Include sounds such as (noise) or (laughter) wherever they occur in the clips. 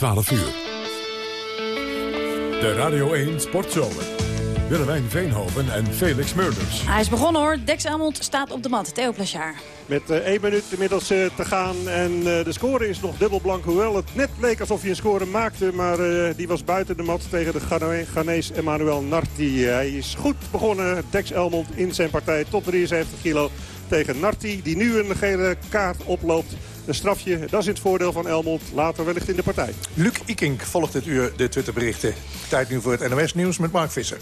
12 uur. De Radio 1 Sportzomer. Willemijn Veenhoven en Felix Murders. Hij is begonnen hoor. Dex Amond staat op de mat. Theo Plachard. Met uh, één minuut inmiddels uh, te gaan. En uh, de score is nog dubbelblank. Hoewel het net leek alsof hij een score maakte. Maar die was buiten de mat tegen de Ghanese Emmanuel Narti. Hij is goed begonnen. Dex Elmond in zijn partij tot 73 kilo tegen Narti. Die nu een gele kaart oploopt. Een strafje, dat is in het voordeel van Elmond. Later wellicht in de partij. Luc Ikink volgt dit uur de Twitterberichten. Tijd nu voor het NOS-nieuws met Mark Visser.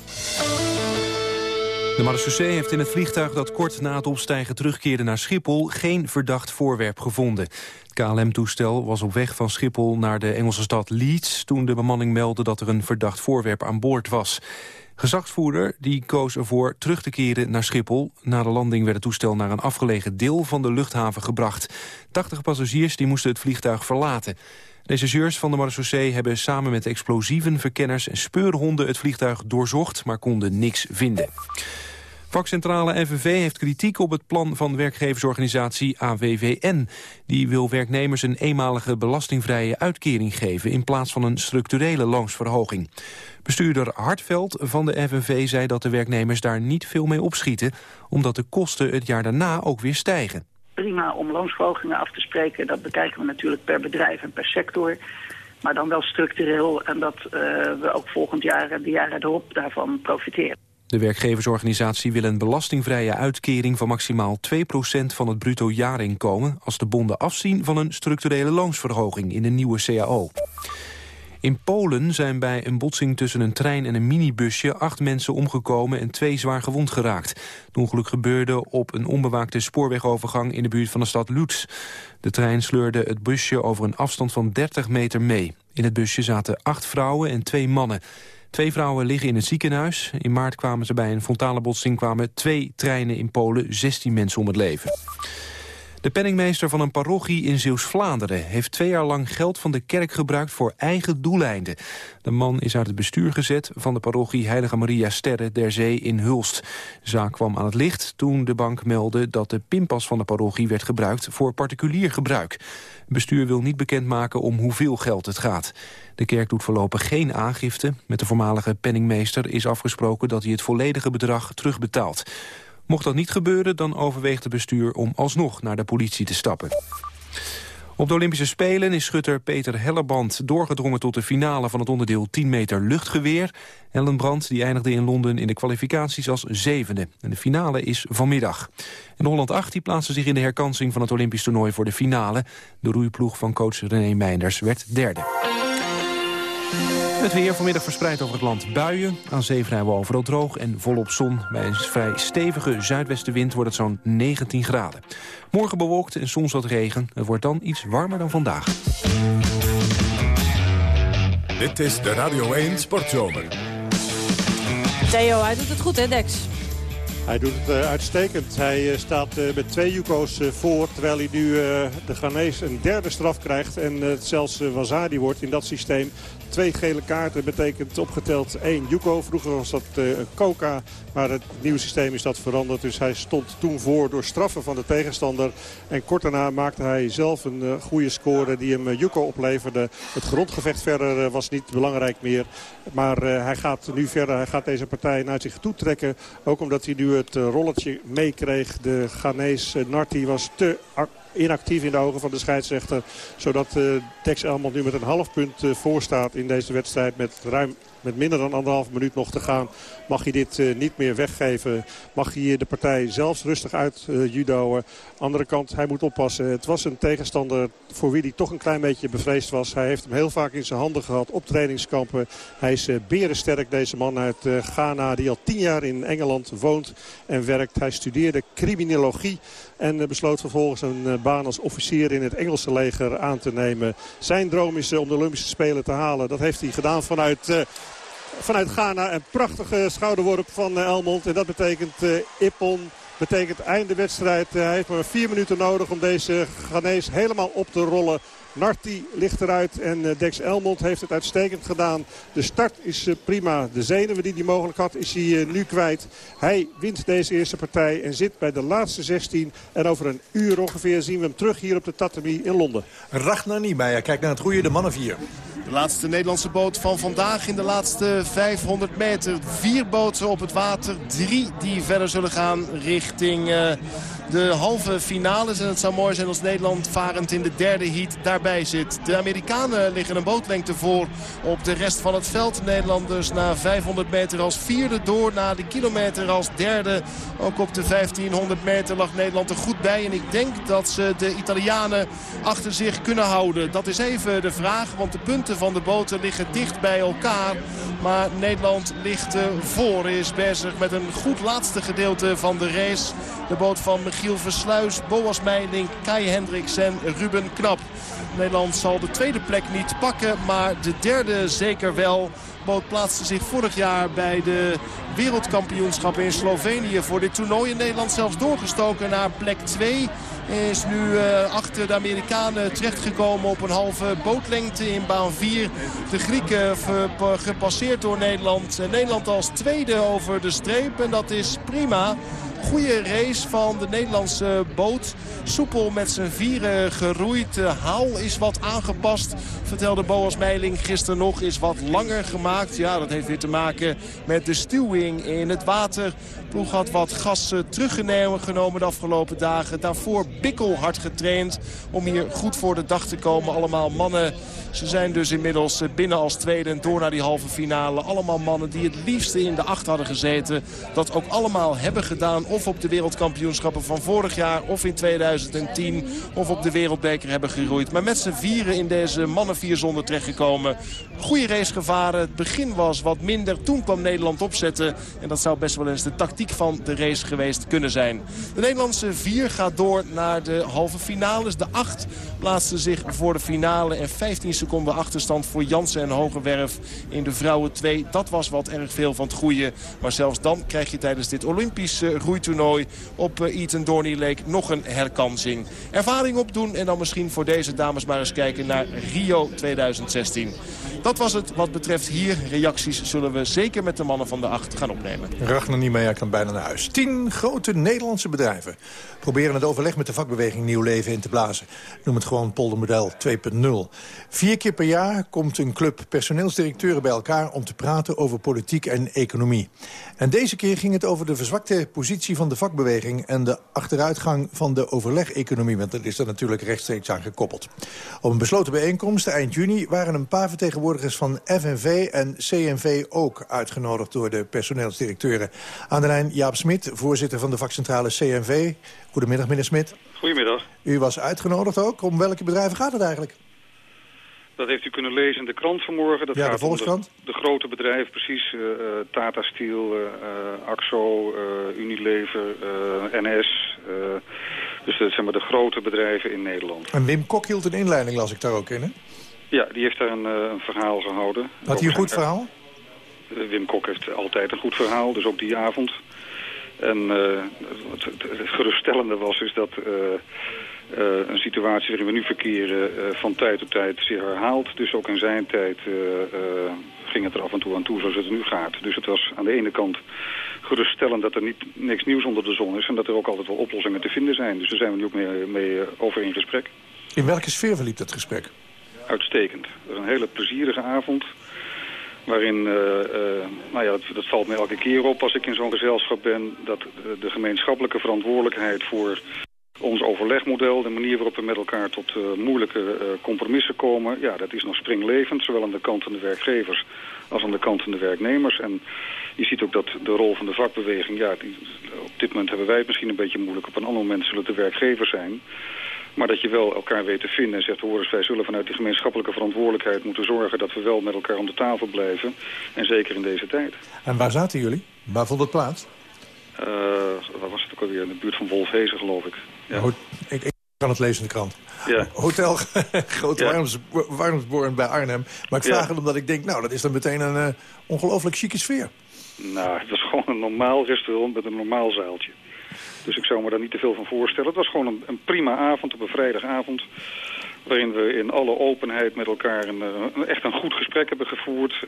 De marechaussee heeft in het vliegtuig dat kort na het opstijgen terugkeerde naar Schiphol geen verdacht voorwerp gevonden. Het KLM-toestel was op weg van Schiphol naar de Engelse stad Leeds toen de bemanning meldde dat er een verdacht voorwerp aan boord was. Gezagsvoerder die koos ervoor terug te keren naar Schiphol. Na de landing werd het toestel naar een afgelegen deel van de luchthaven gebracht. 80 passagiers die moesten het vliegtuig verlaten. Rechercheurs van de marechaussee hebben samen met explosieven, verkenners en speurhonden het vliegtuig doorzocht, maar konden niks vinden. Vakcentrale FNV heeft kritiek op het plan van werkgeversorganisatie AWVN. Die wil werknemers een eenmalige belastingvrije uitkering geven... in plaats van een structurele loonsverhoging. Bestuurder Hartveld van de FNV zei dat de werknemers daar niet veel mee opschieten... omdat de kosten het jaar daarna ook weer stijgen. Prima om loonsverhogingen af te spreken. Dat bekijken we natuurlijk per bedrijf en per sector. Maar dan wel structureel en dat uh, we ook volgend jaar en de jaren erop daarvan profiteren. De werkgeversorganisatie wil een belastingvrije uitkering van maximaal 2% van het bruto jaarinkomen als de bonden afzien van een structurele loonsverhoging in de nieuwe CAO. In Polen zijn bij een botsing tussen een trein en een minibusje acht mensen omgekomen en twee zwaar gewond geraakt. Het ongeluk gebeurde op een onbewaakte spoorwegovergang in de buurt van de stad Lutz. De trein sleurde het busje over een afstand van 30 meter mee. In het busje zaten acht vrouwen en twee mannen. Twee vrouwen liggen in het ziekenhuis. In maart kwamen ze bij een frontale botsing kwamen twee treinen in Polen 16 mensen om het leven. De penningmeester van een parochie in Zeeuws-Vlaanderen... heeft twee jaar lang geld van de kerk gebruikt voor eigen doeleinden. De man is uit het bestuur gezet van de parochie Heilige Maria Sterre der Zee in Hulst. De zaak kwam aan het licht toen de bank meldde dat de pinpas van de parochie werd gebruikt voor particulier gebruik. Bestuur wil niet bekendmaken om hoeveel geld het gaat. De kerk doet voorlopig geen aangifte. Met de voormalige penningmeester is afgesproken dat hij het volledige bedrag terugbetaalt. Mocht dat niet gebeuren, dan overweegt het bestuur om alsnog naar de politie te stappen. Op de Olympische Spelen is schutter Peter Hellerband doorgedrongen tot de finale van het onderdeel 10 meter luchtgeweer. Hellenbrand die eindigde in Londen in de kwalificaties als zevende. En de finale is vanmiddag. En Holland 8 die plaatste zich in de herkansing van het Olympisch toernooi voor de finale. De roeiploeg van coach René Meinders werd derde. Het weer vanmiddag verspreid over het land buien. Aan zee vrijwel overal droog en volop zon. Bij een vrij stevige zuidwestenwind wordt het zo'n 19 graden. Morgen bewolkt en soms wat regen. Het wordt dan iets warmer dan vandaag. Dit is de Radio 1 Sportzomer. Theo, hij doet het goed hè, Dex? Hij doet het uh, uitstekend. Hij uh, staat uh, met twee Yuko's voor. Terwijl hij nu de Ghanese een derde straf krijgt. En het zelfs Wazadi wordt in dat systeem. Twee gele kaarten betekent opgeteld één Yuko. Vroeger was dat uh, Coca, maar het nieuwe systeem is dat veranderd. Dus hij stond toen voor door straffen van de tegenstander. En kort daarna maakte hij zelf een uh, goede score die hem uh, Yuko opleverde. Het grondgevecht verder was niet belangrijk meer. Maar hij gaat nu verder. Hij gaat deze partij naar zich toe trekken. Ook omdat hij nu het rolletje meekreeg. De Ghanese Narti was te inactief in de ogen van de scheidsrechter. Zodat uh, Tex Elmond nu met een half punt uh, voor staat in deze wedstrijd. Met ruim met minder dan anderhalf minuut nog te gaan. Mag hij dit uh, niet meer weggeven. Mag hij de partij zelfs rustig uit uh, judoën. Andere kant, hij moet oppassen. Het was een tegenstander voor wie hij toch een klein beetje bevreesd was. Hij heeft hem heel vaak in zijn handen gehad op trainingskampen. Hij is berensterk, deze man uit Ghana. Die al tien jaar in Engeland woont en werkt. Hij studeerde criminologie. En besloot vervolgens een baan als officier in het Engelse leger aan te nemen. Zijn droom is om de Olympische Spelen te halen. Dat heeft hij gedaan vanuit vanuit Ghana. Een prachtige schouderworp van Elmond. En dat betekent Ippon betekent einde wedstrijd. hij heeft maar vier minuten nodig om deze Ghanese helemaal op te rollen Narti ligt eruit en Dex Elmond heeft het uitstekend gedaan. De start is prima. De zenuwen die hij mogelijk had is hij nu kwijt. Hij wint deze eerste partij en zit bij de laatste 16. En over een uur ongeveer zien we hem terug hier op de Tatami in Londen. Ragnar Niemeyer kijkt naar het goede, de mannen 4. De laatste Nederlandse boot van vandaag in de laatste 500 meter. Vier boten op het water. Drie die verder zullen gaan richting... Uh, de halve finales. En het zou mooi zijn als Nederland varend in de derde heat daarbij zit. De Amerikanen liggen een bootlengte voor op de rest van het veld. Nederlanders na 500 meter als vierde door. Na de kilometer als derde. Ook op de 1500 meter lag Nederland er goed bij. En ik denk dat ze de Italianen achter zich kunnen houden. Dat is even de vraag. Want de punten van de boten liggen dicht bij elkaar. Maar Nederland ligt voor. Is bezig met een goed laatste gedeelte van de race. De boot van Versluis, Boas Meijling, Kai Hendricks en Ruben Knap. Nederland zal de tweede plek niet pakken, maar de derde zeker wel. Boot plaatste zich vorig jaar bij de wereldkampioenschappen in Slovenië voor dit toernooi. In Nederland zelfs doorgestoken naar plek 2. Is nu uh, achter de Amerikanen terechtgekomen op een halve bootlengte in baan 4. De Grieken gepasseerd door Nederland. En Nederland als tweede over de streep. En dat is prima. Goede race van de Nederlandse boot. Soepel met zijn vieren geroeid. De haal is wat aangepast, vertelde Boas Meiling gisteren nog. Is wat langer gemaakt. Ja, dat heeft weer te maken met de stuwing in het water. ploeg had wat gas teruggenomen de afgelopen dagen. Daarvoor bikkelhard getraind om hier goed voor de dag te komen. Allemaal mannen ze zijn dus inmiddels binnen als tweede en door naar die halve finale. Allemaal mannen die het liefste in de acht hadden gezeten. Dat ook allemaal hebben gedaan. Of op de wereldkampioenschappen van vorig jaar of in 2010. Of op de wereldbeker hebben geroeid. Maar met z'n vieren in deze mannen zonder terechtgekomen. Goede race gevaren. Het begin was wat minder. Toen kwam Nederland opzetten. En dat zou best wel eens de tactiek van de race geweest kunnen zijn. De Nederlandse vier gaat door naar de halve finales. De acht plaatste zich voor de finale. En 15 seconden achterstand voor Jansen en Hogewerf in de vrouwen 2. Dat was wat erg veel van het goede. Maar zelfs dan krijg je tijdens dit Olympische roeitoernooi op eh, Eton Dorney Lake nog een herkansing. Ervaring opdoen en dan misschien voor deze dames maar eens kijken naar Rio 2016. Dat was het wat betreft hier. Reacties zullen we zeker met de mannen van de acht gaan opnemen. Ragnar Niemeyer kan bijna naar huis. Tien grote Nederlandse bedrijven proberen het overleg met de vakbeweging nieuw leven in te blazen. Noem het gewoon poldermodel 2.0. Vier keer per jaar komt een club personeelsdirecteuren bij elkaar... om te praten over politiek en economie. En deze keer ging het over de verzwakte positie van de vakbeweging... en de achteruitgang van de overleg-economie. Want dat is er natuurlijk rechtstreeks aan gekoppeld. Op een besloten bijeenkomst eind juni waren een paar vertegenwoordigers van FNV en CNV ook uitgenodigd door de personeelsdirecteuren. Aan de lijn Jaap Smit, voorzitter van de vakcentrale CNV. Goedemiddag, meneer Smit. Goedemiddag. U was uitgenodigd ook. Om welke bedrijven gaat het eigenlijk? Dat heeft u kunnen lezen in de krant vanmorgen. Dat ja, de Volkskrant. De, de, grote bedrijven, precies. Uh, Tata Steel, uh, Axo, Unilever, NS. dus dat zijn maar de grote bedrijven in Nederland. En Wim Kok hield een inleiding, las ik daar ook in, hè? Ja, die heeft daar een, een verhaal gehouden. Had hij een goed verhaal? Wim Kok heeft altijd een goed verhaal, dus ook die avond. En het, het, geruststellende was is dat uh, een situatie waarin we nu verkeren uh, van tijd tot tijd zich herhaalt. Dus ook in zijn tijd uh, ging het er af en toe aan toe zoals het nu gaat. Dus het was aan de ene kant geruststellend dat er niet, niks nieuws onder de zon is... en dat er ook altijd wel oplossingen te vinden zijn. Dus daar zijn we nu ook mee, mee over in gesprek. In welke sfeer verliep dat gesprek? Uitstekend. Het was een hele plezierige avond... Waarin, nou ja, dat, dat, valt me elke keer op als ik in zo'n gezelschap ben... dat de gemeenschappelijke verantwoordelijkheid voor ons overlegmodel, de manier waarop we met elkaar tot uh, moeilijke uh, compromissen komen, ja, dat is nog springlevend, zowel aan de kant van de werkgevers als aan de kant van de werknemers. En je ziet ook dat de rol van de vakbeweging, ja, die, op dit moment hebben wij het misschien een beetje moeilijk, op een ander moment zullen het de werkgevers zijn. Maar dat je wel elkaar weet te vinden en zegt, hoor eens, wij zullen vanuit die gemeenschappelijke verantwoordelijkheid moeten zorgen dat we wel met elkaar om de tafel blijven. En zeker in deze tijd. En waar zaten jullie? Waar vond het plaats? Uh, waar was het ook alweer? In de buurt van Wolfhezen, geloof ik. Ja. Ik, ik, kan het lezen in de krant. Ja. Hotel (laughs) Grote ja. Warmsborn bij Arnhem. Maar ik vraag ja. het omdat ik denk, nou, dat is dan meteen een uh, ongelooflijk chique sfeer. Nou, het was gewoon een normaal restaurant met een normaal zaaltje. Dus ik zou me daar niet te veel van voorstellen. Het was gewoon een, een prima avond op een vrijdagavond waarin we in alle openheid met elkaar een, een echt een goed gesprek hebben gevoerd.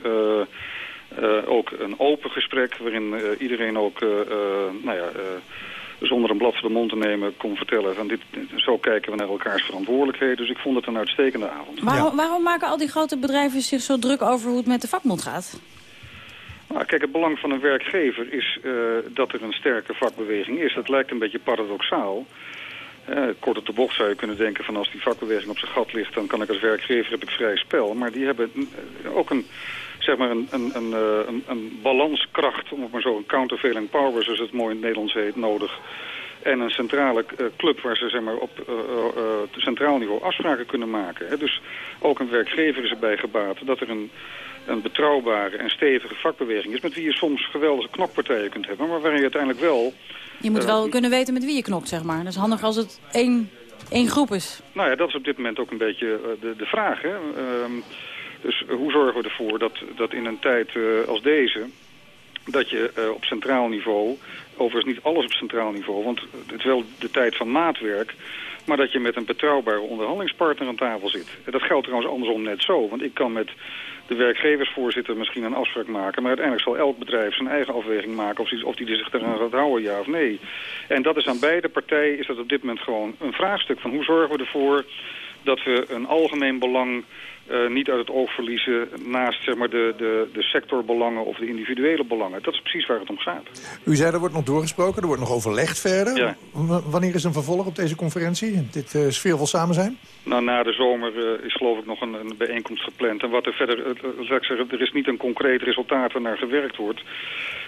Ook een open gesprek waarin iedereen ook, nou ja zonder een blad voor de mond te nemen kon vertellen... van dit, zo kijken we naar elkaars verantwoordelijkheden. Dus ik vond het een uitstekende avond. Waarom, waarom maken al die grote bedrijven zich zo druk over hoe het met de vakbond gaat? Nou, kijk, het belang van een werkgever is uh, dat er een sterke vakbeweging is. Dat lijkt een beetje paradoxaal. Uh, kort op de bocht zou je kunnen denken van als die vakbeweging op zijn gat ligt... dan kan ik als werkgever heb ik vrij spel. Maar die hebben ook een zeg maar een, een, een, eh, een, een balanskracht, om het maar zo, een countervailing power, zoals het mooi in het Nederlands heet, nodig. En een centrale uh, club waar ze zeg maar, op uh, centraal niveau afspraken kunnen maken. Hè. Dus ook een werkgever is erbij gebaat dat er een, een betrouwbare en stevige vakbeweging is... met wie je soms geweldige knokpartijen kunt hebben, maar waarin je uiteindelijk wel... Je moet wel kunnen weten met wie je knokt, zeg maar. Dat is handig als het één, één groep is. Nou ja, dat is op dit moment ook een beetje de, de vraag. Hè. Uh, dus eh, hoe zorgen we ervoor dat, dat in een tijd eh, als deze dat je uh, op centraal niveau, overigens niet alles op centraal niveau, want het is wel de tijd van maatwerk, maar dat je met een betrouwbare onderhandelingspartner aan tafel zit. En dat geldt trouwens andersom net zo, want ik kan met de werkgeversvoorzitter misschien een afspraak maken, maar uiteindelijk zal elk bedrijf zijn eigen afweging maken of die, of die zich eraan gaat houden, ja of nee. En dat is aan beide partijen, is dat op dit moment gewoon een vraagstuk van hoe zorgen we ervoor dat we een algemeen belang uh, niet uit het oog verliezen naast zeg maar, de, de, de sectorbelangen of de individuele belangen. Dat is precies waar het om gaat. U zei er wordt nog doorgesproken, er wordt nog overlegd verder. Ja. wanneer is een vervolg op deze conferentie, dit uh, sfeervol samen zijn? Nou, na de zomer uh, is geloof ik nog een, een, bijeenkomst gepland. En wat er verder, ik zeggen, er is niet een concreet resultaat waar naar gewerkt wordt.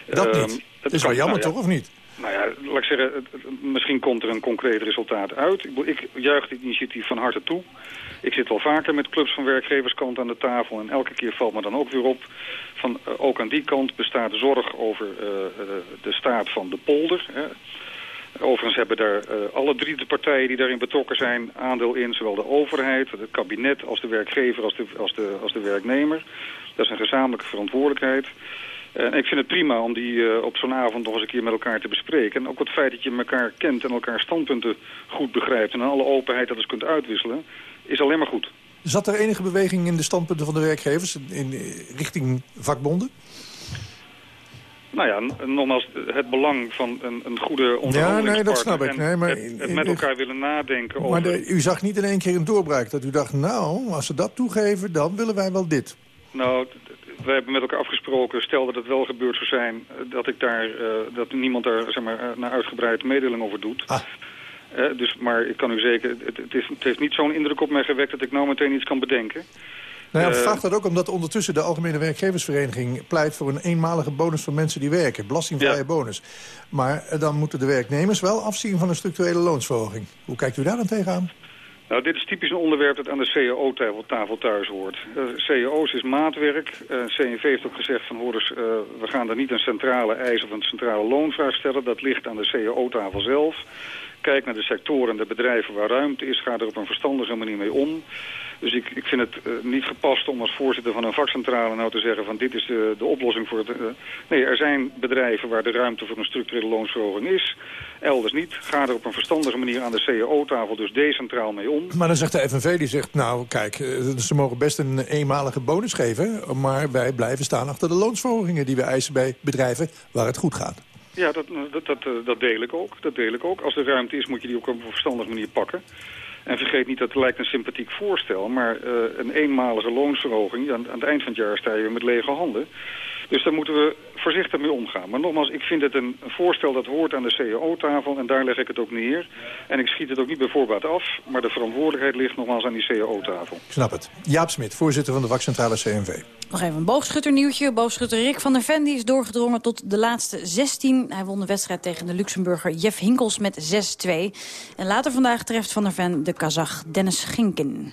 Dat niet? Ehm, dat is wel jammer nou, toch, of niet? Nou ja, laat ik zeggen, misschien komt er een concreet resultaat uit. Ik, ik juich dit initiatief van harte toe. Ik zit al vaker met clubs van werkgeverskant aan de tafel... en elke keer valt me dan ook weer op... van uh, ook aan die kant bestaat zorg over uh, de staat van de polder... Hè. Overigens hebben daar alle drie de partijen die daarin betrokken zijn aandeel in. Zowel de overheid, het kabinet, als de werkgever, als de, als de, als de werknemer. Dat is een gezamenlijke verantwoordelijkheid. En ik vind het prima om die uh, op zo'n avond nog eens een keer met elkaar te bespreken. En ook het feit dat je elkaar kent en elkaar standpunten goed begrijpt... en alle openheid dat eens kunt uitwisselen is alleen maar goed. Zat er enige beweging in de standpunten van de werkgevers in, richting vakbonden? Nou ja, nogmaals, het belang van een, een goede onderhandelingspartner... Ja, nee, dat snap ik. Nee, maar, het, met elkaar willen nadenken over... Maar u zag niet in één keer een doorbraak dat u dacht... nou, als ze dat toegeven, dan willen wij wel dit. Nou, we hebben met elkaar afgesproken, stel dat het wel gebeurd zou zijn... dat, ik daar, uh, dat niemand daar zeg maar, naar uitgebreid mededeling over doet... Ah dus, maar ik kan u zeker, het, het, is, het heeft niet zo'n indruk op mij gewekt dat ik nou meteen iets kan bedenken. Nou ja, ik vraag dat ook omdat ondertussen de Algemene Werkgeversvereniging pleit voor een eenmalige bonus voor mensen die werken. Belastingvrije bonus. Maar eh, dan moeten de werknemers wel afzien van een structurele loonsverhoging. Hoe kijkt u daar dan tegenaan? Nou, dit is typisch een onderwerp dat aan de CAO-tafel thuis hoort. Uh, eh, CAO's is maatwerk. Uh, eh, CNV heeft ook gezegd van, hoor eens, uh, we gaan daar niet een centrale eis of een centrale loonvraag stellen. Dat ligt aan de CAO-tafel zelf. Kijk naar de sectoren en de bedrijven waar ruimte is. Ga er op een verstandige manier mee om. Dus ik, ik vind het niet gepast om als voorzitter van een vakcentrale nou te zeggen van dit is de, de oplossing voor het... Nee, er zijn bedrijven waar de ruimte voor een structurele loonsverhoging is. Elders niet. Ga er op een verstandige manier aan de CAO-tafel dus decentraal mee om. Maar dan zegt de FNV, die zegt nou kijk, eh, ze mogen best een eenmalige bonus geven... maar wij blijven staan achter de loonsverhogingen die we eisen bij bedrijven waar het goed gaat. Ja, dat, dat, dat, dat, deel ik ook. dat deel ik ook. Als er ruimte is, moet je die ook op een verstandige manier pakken. En vergeet niet, dat het lijkt een sympathiek voorstel... maar uh, een eenmalige loonsverhoging, aan, aan, het eind van het jaar sta je met lege handen... Dus daar moeten we voorzichtig mee omgaan. Maar nogmaals, ik vind het een voorstel dat hoort aan de CAO-tafel en daar leg ik het ook neer. En ik schiet het ook niet bij voorbaat af, maar de verantwoordelijkheid ligt nogmaals aan die CAO-tafel. Ik snap het. Jaap Smit, voorzitter van de vakcentrale CNV. Nog even een boogschutternieuwtje. Boogschutter Rick van der Ven is doorgedrongen tot de laatste 16. Hij won de wedstrijd tegen de Luxemburger Jeff Hinkels met 6-2. En later vandaag treft van der Ven de Kazach Dennis Ginkin.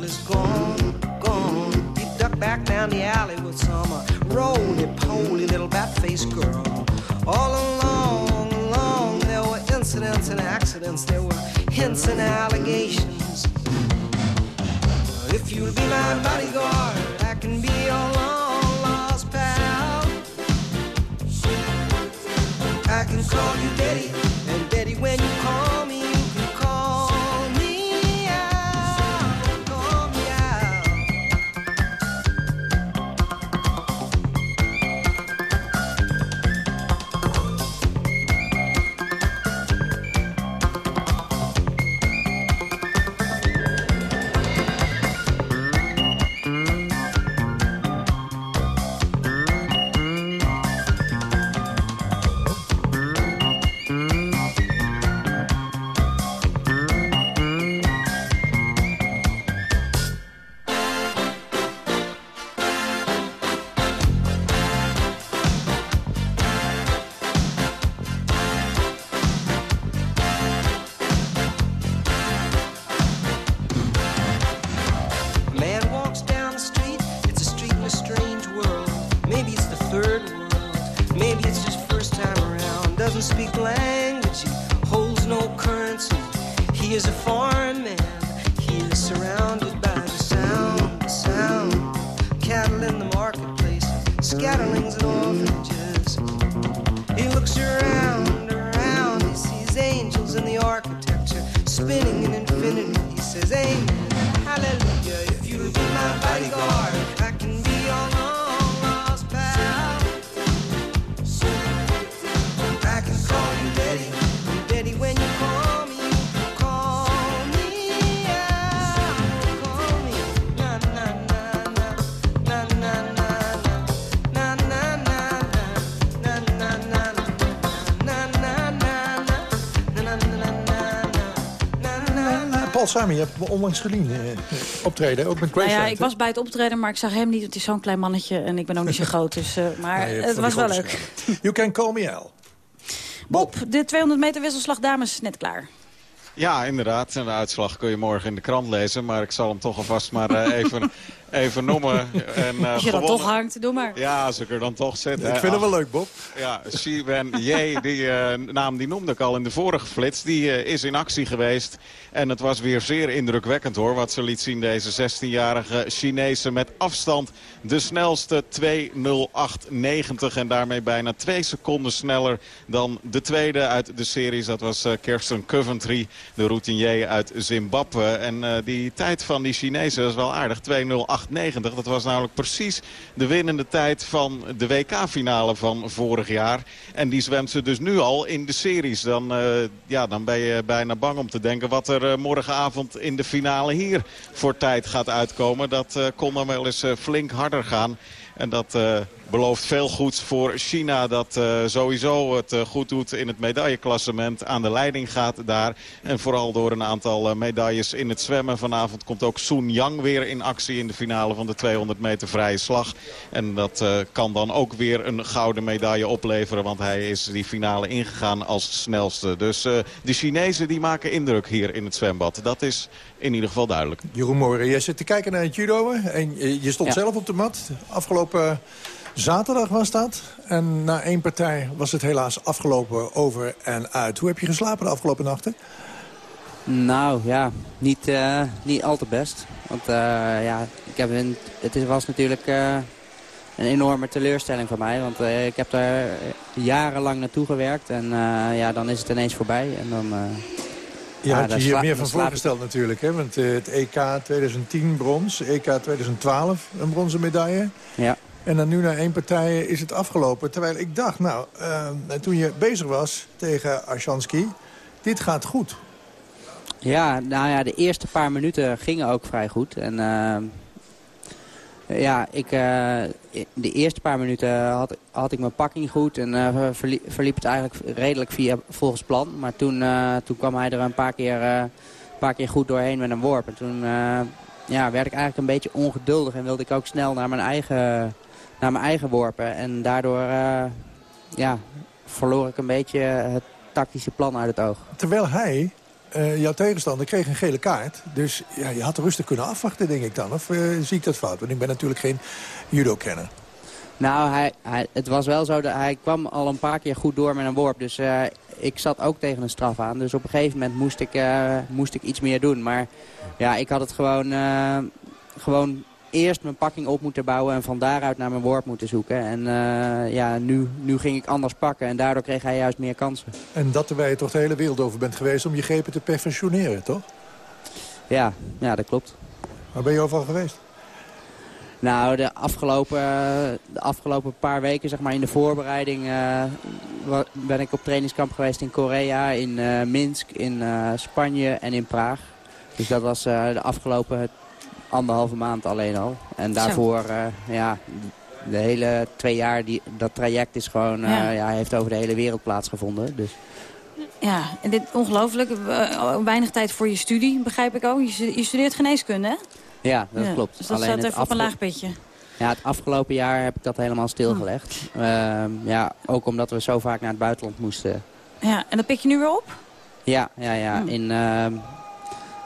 back down the alley with some uh, roly-poly little bat-faced girl. All along, along, there were incidents and accidents. There were hints and allegations. If you'll be my bodyguard, I can be your long lost pal. I can call you Daddy is a form Simon, je hebt me onlangs gezien eh, optreden, ook met Grace. Nou ja, ik was bij het optreden, maar ik zag hem niet. Het is zo'n klein mannetje en ik ben ook niet zo (laughs) groot. Dus, uh, maar nee, het was wel leuk. You can call me Al. Bob, de 200 meter wisselslag dames net klaar. Ja, inderdaad. En de uitslag kun je morgen in de krant lezen. Maar ik zal hem toch alvast maar uh, even (laughs) even noemen. En, uh, (laughs) als je dan toch hangt, doe maar. Ja, als ik er dan toch zit. ik vind het wel leuk, Bob. Ja, Siwen J, die uh, naam die noemde ik al in de vorige flits. Die uh, is in actie geweest. En het was weer zeer indrukwekkend hoor. Wat ze liet zien deze 16-jarige Chinese met afstand. De snelste 2.08.90. En daarmee bijna twee seconden sneller dan de tweede uit de series. Dat was Kirsten Coventry, de routinier uit Zimbabwe. En die tijd van die Chinezen is wel aardig. 2.08. 8,90. Dat was namelijk precies de winnende tijd van de WK-finale van vorig jaar. En die zwemt ze dus nu al in de series. Dan, uh, ja, dan ben je bijna bang om te denken wat er uh, morgenavond in de finale hier voor tijd gaat uitkomen. Dat uh, kon dan wel eens flink harder gaan. En dat belooft veel goeds voor China. Dat uh, sowieso het uh, goed doet in het medailleklassement. Aan de leiding gaat daar. En vooral door een aantal uh, medailles in het zwemmen. Vanavond komt ook Soen Yang weer in actie in de finale van de 200 meter vrije slag. En dat kan dan ook weer een gouden medaille opleveren. Want hij is die finale ingegaan als snelste. Dus de Chinezen die maken indruk hier in het zwembad. Dat is in ieder geval duidelijk. Jeroen Mooren, jij zit te kijken naar het judo. En je stond ja. zelf op de mat afgelopen... Zaterdag was dat. En na één partij was het helaas afgelopen over en uit. Hoe heb je geslapen de afgelopen nachten? Nou ja, niet, uh, niet al te best. Want uh, ja, ik heb een, het was natuurlijk uh, een enorme teleurstelling voor mij. Want ik heb daar jarenlang naartoe gewerkt. En ja, dan is het ineens voorbij. En dan, je had je hier meer van voorgesteld natuurlijk. Hè? Want het EK 2010 brons, EK 2012 een bronzen medaille. Ja. En dan nu na één partij is het afgelopen. Terwijl ik dacht, nou, toen je bezig was tegen Ashansky... dit gaat goed. Ja, nou ja, de eerste paar minuten gingen ook vrij goed. En uh, ja, ik, uh, de eerste paar minuten had, had ik mijn pakking goed en uh, verliep, het eigenlijk redelijk via, volgens plan. Maar toen, toen kwam hij er een paar keer, een paar keer goed doorheen met een worp. En toen ja, werd ik eigenlijk een beetje ongeduldig en wilde ik ook snel naar mijn eigen, naar mijn eigen worpen. En daardoor ja, verloor ik een beetje het tactische plan uit het oog. Terwijl hij uh, jouw tegenstander kreeg een gele kaart. Dus ja, je had rustig kunnen afwachten, denk ik dan. Of uh, zie ik dat fout? Want ik ben natuurlijk geen judo-kenner. Nou, hij, hij, het was wel zo dat hij kwam al een paar keer goed door met een worp. Dus uh, ik zat ook tegen een straf aan. Dus op een gegeven moment moest ik, moest ik iets meer doen. Maar ja, ik had het gewoon, gewoon eerst mijn pakking op moeten bouwen en van daaruit naar mijn worp moeten zoeken. En uh, ja, nu, nu ging ik anders pakken en daardoor kreeg hij juist meer kansen. En dat terwijl je toch de hele wereld over bent geweest om je grepen te perfectioneren, toch? Ja, ja dat klopt. Waar ben je overal geweest? Nou, de afgelopen, de afgelopen paar weken zeg maar, in de voorbereiding uh, ben ik op trainingskamp geweest in Korea, in uh, Minsk, in Spanje en in Praag. Dus dat was de afgelopen anderhalve maand alleen al. En daarvoor, uh, ja, de hele twee jaar, die, dat traject is gewoon, uh, ja. heeft over de hele wereld plaatsgevonden. Dus. Ja, en dit ongelooflijk. Uh, weinig tijd voor je studie, begrijp ik ook. Je, je studeert geneeskunde, hè? Ja, dat ja. klopt. Dus dat Alleen staat even op een laag pitje. Ja, het afgelopen jaar heb ik dat helemaal stilgelegd. Hm. Uh, ja, ook omdat we zo vaak naar het buitenland moesten. Ja, en dat pik je nu weer op? Ja, ja, ja. Hm. In, ehm,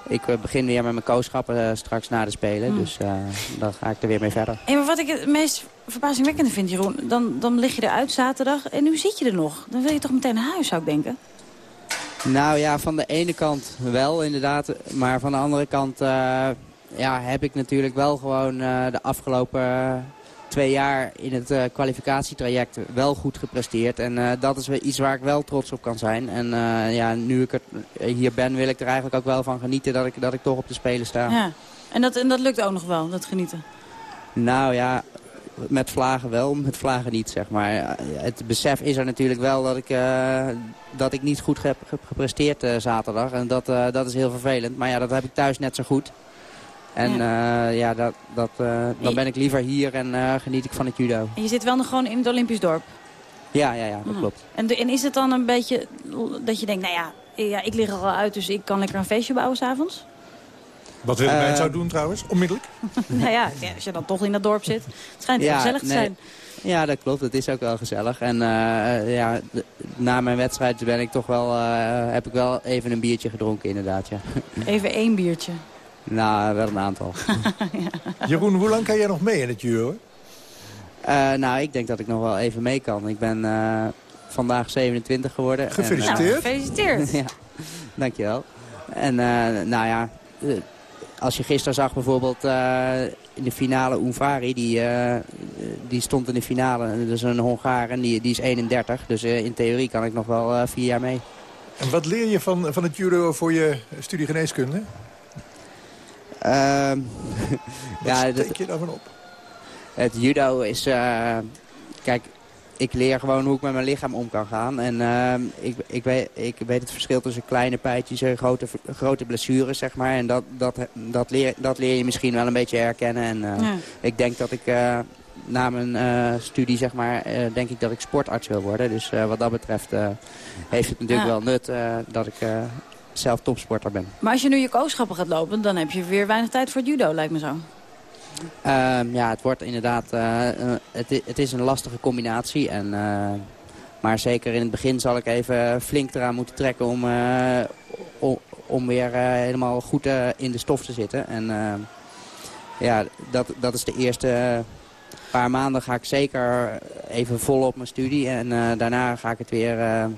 ik eh, begin weer met mijn kooschappen uh, straks na de Spelen. Hmm. Dus uh, dan ga ik er weer mee verder. En wat ik het meest verbazingwekkende vind, Jeroen... Dan, dan lig je eruit zaterdag en nu zit je er nog. Dan wil je toch meteen naar huis, zou ik denken? Nou ja, van de ene kant wel inderdaad. Maar van de andere kant ja, heb ik natuurlijk wel gewoon de afgelopen twee jaar in het uh, kwalificatietraject wel goed gepresteerd. En uh, dat is iets waar ik wel trots op kan zijn. En uh, ja, nu ik er, hier ben, wil ik er eigenlijk ook wel van genieten dat ik, dat ik toch op de Spelen sta. Ja. En, dat, en dat lukt ook nog wel, dat genieten? Nou ja, met vlagen wel, met vlagen niet, zeg maar. Het besef is er natuurlijk wel dat ik, dat ik niet goed heb gepresteerd zaterdag. En dat, dat is heel vervelend. Maar ja, dat heb ik thuis net zo goed. En ja, uh, ja dat, dat, uh, dan ben ik liever hier en uh, geniet ik van het judo. En je zit wel nog gewoon in het Olympisch dorp? Ja, ja, ja dat mm. klopt. En, en is het dan een beetje dat je denkt, nou ja, ja, ik lig er al uit, dus ik kan lekker een feestje bouwen s'avonds? Wat Willemijn zou doen trouwens, onmiddellijk? (laughs) nou ja, als je dan toch in dat dorp zit. Het schijnt ja, gezellig te zijn. Ja, dat klopt. Het is ook wel gezellig. En ja, na mijn wedstrijd ben ik toch wel, heb ik wel even een biertje gedronken inderdaad. Ja. Even één biertje? Nou, wel een aantal. (laughs) ja. Jeroen, hoe lang kan jij nog mee in het judo? Uh, nou, ik denk dat ik nog wel even mee kan. Ik ben uh, vandaag 27 geworden. Gefeliciteerd. En, uh, gefeliciteerd. (laughs) ja, dankjewel. En nou ja, als je gisteren zag bijvoorbeeld in de finale Oenvari, die, die stond in de finale. Dat is een Hongaar en die, die is 31. Dus in theorie kan ik nog wel vier jaar mee. En wat leer je van, van het judo voor je studie geneeskunde? Uh, (laughs) ja, steek je daarvan op? Het judo is... Uh, kijk, ik leer gewoon hoe ik met mijn lichaam om kan gaan. En uh, ik, ik, weet, ik weet het verschil tussen kleine pijtjes en grote, grote blessures, zeg maar. En dat, dat, dat, leer, dat leer je misschien wel een beetje herkennen. En uh, ja. ik denk dat ik uh, na mijn studie, zeg maar, denk ik dat ik sportarts wil worden. Dus wat dat betreft heeft het natuurlijk ja. wel nut dat ik zelf topsporter ben. Maar als je nu je kooschappen gaat lopen, dan heb je weer weinig tijd voor judo, lijkt me zo. Um, ja, het wordt inderdaad... Uh, het, het, is een lastige combinatie. En, uh, maar zeker in het begin zal ik even flink eraan moeten trekken om, uh, om, om, weer helemaal goed in de stof te zitten. En ja, dat, dat is de eerste paar maanden ga ik zeker even vol op mijn studie. En daarna ga ik het weer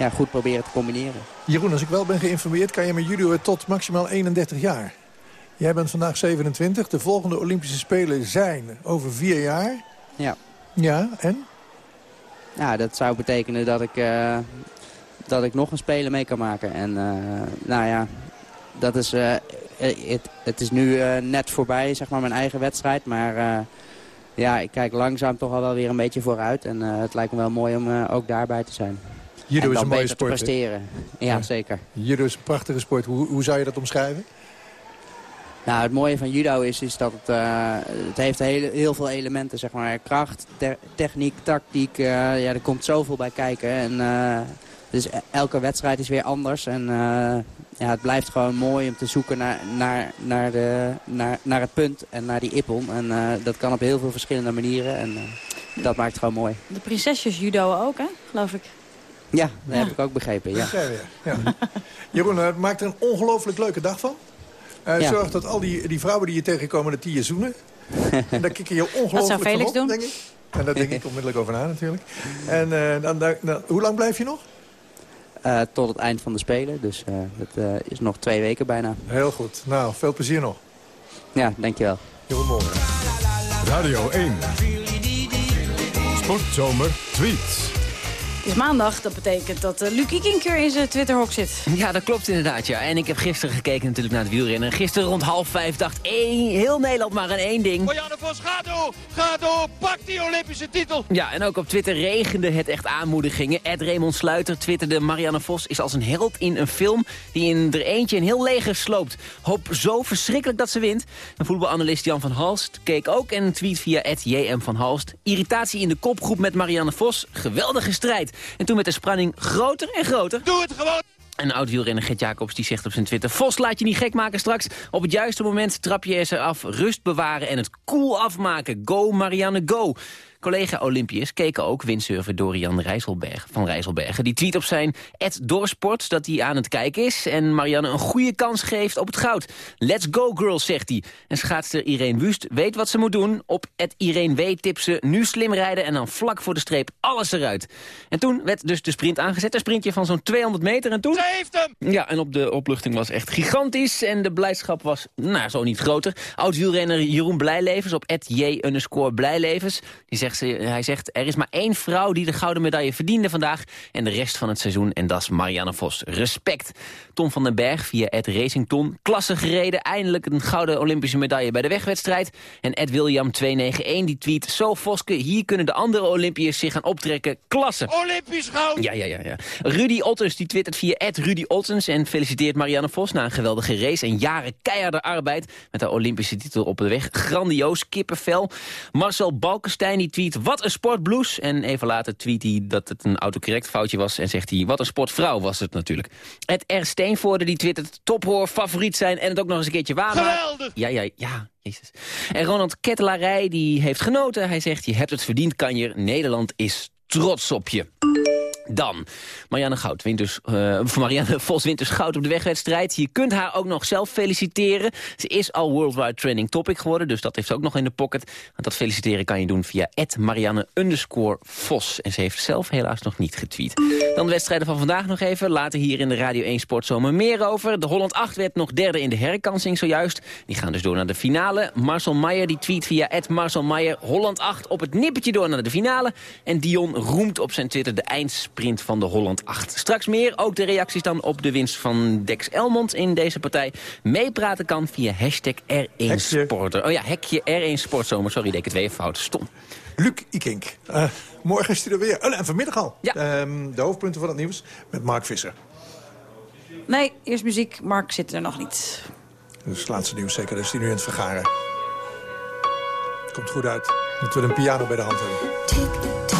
ja, goed proberen te combineren. Jeroen, als ik wel ben geïnformeerd, kan je met judo tot maximaal 31 jaar. Jij bent vandaag 27. De volgende Olympische Spelen zijn over vier jaar. Ja. Ja, en? Ja, dat zou betekenen dat ik, uh, dat ik nog een Spelen mee kan maken. En uh, nou ja, dat is, uh, het, het is nu net voorbij, zeg maar, mijn eigen wedstrijd. Maar ja, ik kijk langzaam toch al wel weer een beetje vooruit. En het lijkt me wel mooi om ook daarbij te zijn. Judo is een mooie sport. te presteren. Ja, ja, zeker. Judo is een prachtige sport. Hoe, hoe zou je dat omschrijven? Nou, het mooie van judo is, is dat het, uh, het heeft heel, heel veel elementen, zeg maar. Kracht, techniek, tactiek, uh, ja, er komt zoveel bij kijken. En, uh, dus elke wedstrijd is weer anders. En ja, het blijft gewoon mooi om te zoeken naar, naar, naar, de, naar, naar het punt en naar die ippon. En dat kan op heel veel verschillende manieren. En dat maakt het gewoon mooi. De prinsesjes judo ook, hè, geloof ik. Ja, dat ja. heb ik ook begrepen, ja. ja, ja. (laughs) Jeroen, het maakt er een ongelooflijk leuke dag van. Uh, Zorg dat al die, die vrouwen die je tegenkomen, dat die je zoenen. en daar kik je ongelooflijk (laughs) Dat zou Felix doen. denk ik. En daar denk ik onmiddellijk over na natuurlijk. En uh, dan, dan, dan, hoe lang blijf je nog? Uh, tot het eind van de Spelen. Dus dat is nog twee weken bijna. Heel goed. Nou, veel plezier nog. Ja, dankjewel. Mooi. Radio 1. Sportzomer tweets. Het is maandag, dat betekent dat uh, Luc Ikinker in zijn Twitterhok zit. Ja, dat klopt inderdaad, ja. En ik heb gisteren gekeken natuurlijk naar het wielrennen. Gisteren rond half vijf dacht één, heel Nederland maar aan één ding. Marianne Vos, ga door, ga door, pak die Olympische titel. Ja, en ook op Twitter regende het echt aanmoedigingen. Ed Raymond Sluiter twitterde, Marianne Vos is als een held in een film... die in er eentje een heel leger sloopt. Hoop zo verschrikkelijk dat ze wint. En voetbalanalist Jan van Halst keek ook en tweet via Ed JM van Halst. Irritatie in de kopgroep met Marianne Vos, geweldige strijd. En toen werd de spanning groter en groter. Doe het gewoon! En oud-wielrenner Gert Jacobs die zegt op zijn Twitter... Vos, laat je niet gek maken straks. Op het juiste moment trap je er af, rust bewaren en het cool afmaken. Go Marianne, go! Collega-Olympiërs keken ook windsurfer Dorian Rijsselberg, van Rijsselbergen. Die tweet op zijn Doorsport dat hij aan het kijken is... en Marianne een goede kans geeft op het goud. Let's go girls, zegt hij. En schaatster Irene Wust weet wat ze moet doen. Op het Irene W tip ze nu slim rijden en dan vlak voor de streep alles eruit. En toen werd dus de sprint aangezet. Een sprintje van zo'n 200 meter en toen... Ze heeft hem! Ja, en op de opluchting was echt gigantisch. En de blijdschap was, nou, zo niet groter. Oud-wielrenner Jeroen Blijlevens op het J Blijlevens. Die zegt hij zegt, er is maar één vrouw die de gouden medaille verdiende vandaag... en de rest van het seizoen, en dat is Marianne Vos. Respect. Tom van den Berg via Ed Racington. Klasse gereden, eindelijk een gouden Olympische medaille bij de wegwedstrijd. En Ed William 291 die tweet... Zo Voske, hier kunnen de andere Olympiërs zich gaan optrekken. Klasse. Olympisch goud! Ja, ja, ja. ja. Rudy Ottens die twittert via Ed Rudy Ottens... en feliciteert Marianne Vos na een geweldige race... en jaren keiharde arbeid met haar Olympische titel op de weg. Grandioos, kippenvel. Marcel Balkenstein die tweet... Wat een sportbloes. En even later tweet hij dat het een autocorrect foutje was. En zegt hij, wat een sportvrouw was het natuurlijk. Het R. Steenvoorde die twittert tophoor, favoriet zijn... en het ook nog eens een keertje waar Geweldig! Ja, ja, ja. Jezus. En Ronald Kettelarij die heeft genoten. Hij zegt, je hebt het verdiend, kanjer. Nederland is trots op je. Dan, Marianne, Goud wint dus, uh, Marianne (laughs) Vos wint dus goud op de wegwedstrijd. Je kunt haar ook nog zelf feliciteren. Ze is al worldwide trending topic geworden, dus dat heeft ze ook nog in de pocket. Want dat feliciteren kan je doen via Marianne Vos. En ze heeft zelf helaas nog niet getweet. Dan de wedstrijden van vandaag nog even. Later hier in de Radio 1 Sportzomer meer over. De Holland 8 werd nog derde in de herkansing zojuist. Die gaan dus door naar de finale. Marcel Meijer die tweet via Marcel Meijer. Holland 8 op het nippertje door naar de finale. En Dion roemt op zijn Twitter de eindsprint sprint van de Holland 8. Straks meer, ook de reacties dan op de winst van Dex Elmond in deze partij. Meepraten kan via hashtag R1 Sporter. Oh ja, hekje R1 Sportzomer. Sorry, deed ik het weer fout. Stom. Luc Ikink. Uh, morgen is hij er weer. Oh, en vanmiddag al. Ja. Um, de hoofdpunten van het nieuws met Mark Visser. Nee, eerst muziek. Mark zit er nog niet. Dus laatste nieuws zeker. Dus die nu in het vergaren. Komt goed uit. Dat we een piano bij de hand hebben.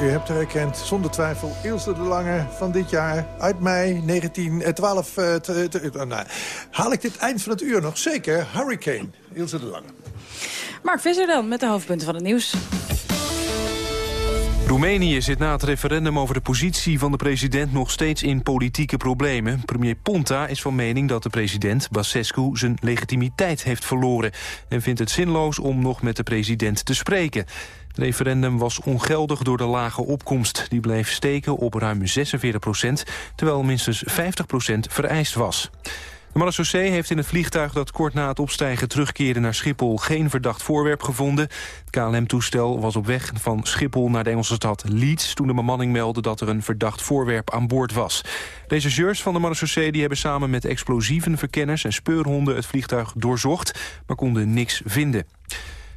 U hebt haar herkend, zonder twijfel, Ilse de Lange van dit jaar. Uit mei 1912. Uh, nou, haal ik dit eind van het uur nog? Zeker, Hurricane, Ilse de Lange. Mark Visser dan, met de hoofdpunten van het nieuws. Roemenië zit na het referendum over de positie van de president nog steeds in politieke problemen. Premier Ponta is van mening dat de president Basescu zijn legitimiteit heeft verloren... en vindt het zinloos om nog met de president te spreken. Het referendum was ongeldig door de lage opkomst. Die bleef steken op ruim 46 procent, terwijl minstens 50 procent vereist was. De marechaussee heeft in het vliegtuig dat kort na het opstijgen terugkeerde naar Schiphol geen verdacht voorwerp gevonden. Het KLM-toestel was op weg van Schiphol naar de Engelse stad Leeds toen de bemanning meldde dat er een verdacht voorwerp aan boord was. Rechercheurs van de marechaussee die hebben samen met explosievenverkenners en speurhonden het vliegtuig doorzocht, maar konden niks vinden.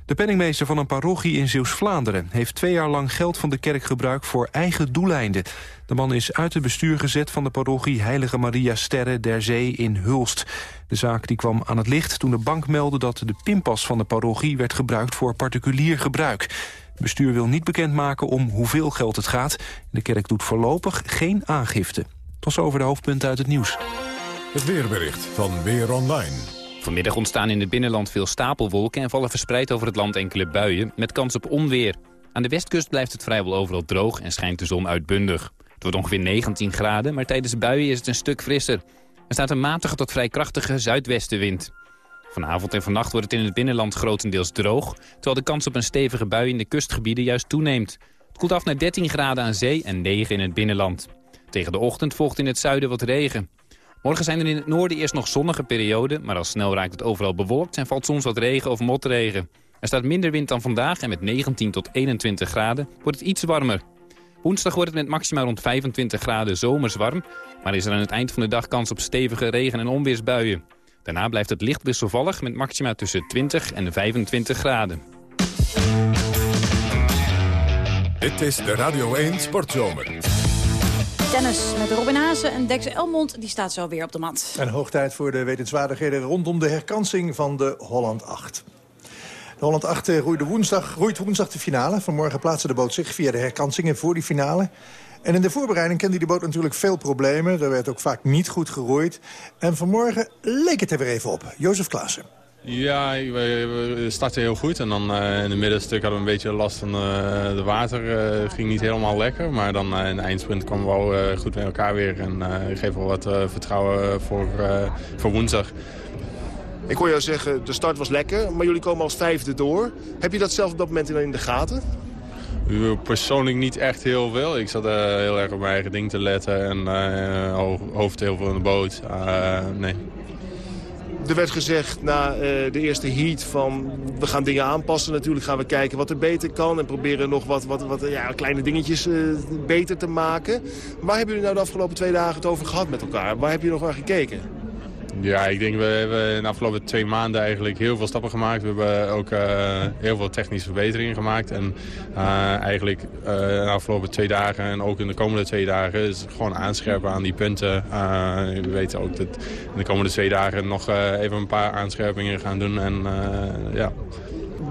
De penningmeester van een parochie in Zeeuws-Vlaanderen... heeft twee jaar lang geld van de kerk gebruikt voor eigen doeleinden. De man is uit het bestuur gezet van de parochie Heilige Maria Sterre der Zee in Hulst. De zaak die kwam aan het licht toen de bank meldde dat de pinpas van de parochie werd gebruikt voor particulier gebruik. Het bestuur wil niet bekendmaken om hoeveel geld het gaat. De kerk doet voorlopig geen aangifte. Tot over de hoofdpunten uit het nieuws. Het weerbericht van Weer Online. Vanmiddag ontstaan in het binnenland veel stapelwolken... en vallen verspreid over het land enkele buien, met kans op onweer. Aan de westkust blijft het vrijwel overal droog en schijnt de zon uitbundig. Het wordt ongeveer 19 graden, maar tijdens de buien is het een stuk frisser. Er staat een matige tot vrij krachtige zuidwestenwind. Vanavond en vannacht wordt het in het binnenland grotendeels droog... terwijl de kans op een stevige bui in de kustgebieden juist toeneemt. Het koelt af naar 13 graden aan zee en 9 in het binnenland. Tegen de ochtend volgt in het zuiden wat regen. Morgen zijn er in het noorden eerst nog zonnige perioden... maar al snel raakt het overal bewolkt en valt soms wat regen of motregen. Er staat minder wind dan vandaag en met 19 tot 21 graden wordt het iets warmer. Woensdag wordt het met maxima rond 25 graden zomers warm... maar is er aan het eind van de dag kans op stevige regen- en onweersbuien. Daarna blijft het licht wisselvallig met maxima tussen 20 en 25 graden. Dit is de Radio 1 Sportzomer. Tennis met Robin Hazen en Dex Elmond, die staat zo weer op de mat. En hoog tijd voor de wetenswaardigheden rondom de herkansing van de Holland 8. De Holland 8 eh, roeit woensdag, roeit woensdag de finale. Vanmorgen plaatste de boot zich via de herkansingen voor die finale. En in de voorbereiding kende die boot natuurlijk veel problemen. Er werd ook vaak niet goed geroeid. En vanmorgen leek het er weer even op. Jozef Klaassen. Ja, we startten heel goed. En dan uh, in het middenstuk hadden we een beetje last van uh, de water. Uh, ging niet helemaal lekker. Maar dan in de eindsprint kwamen we wel goed met elkaar weer. En geef wel wat vertrouwen voor, voor woensdag. Ik hoor jou zeggen, de start was lekker, maar jullie komen als vijfde door. Heb je dat zelf op dat moment in de gaten? Persoonlijk niet echt heel veel. Ik zat heel erg op mijn eigen ding te letten en hoofd heel veel in de boot. nee, er werd gezegd na uh, de eerste heat van we gaan dingen aanpassen. Natuurlijk gaan we kijken wat er beter kan en proberen nog wat, wat, wat ja, kleine dingetjes uh, beter te maken. Waar hebben jullie nou de afgelopen twee dagen het over gehad met elkaar? Waar heb je nog naar gekeken? Ja, ik denk we hebben de afgelopen twee maanden eigenlijk heel veel stappen gemaakt. We hebben ook uh, heel veel technische verbeteringen gemaakt. En uh, eigenlijk uh, de afgelopen twee dagen en ook in de komende twee dagen is het gewoon aanscherpen aan die punten. we weten ook dat in de komende twee dagen nog even een paar aanscherpingen gaan doen. En, ja.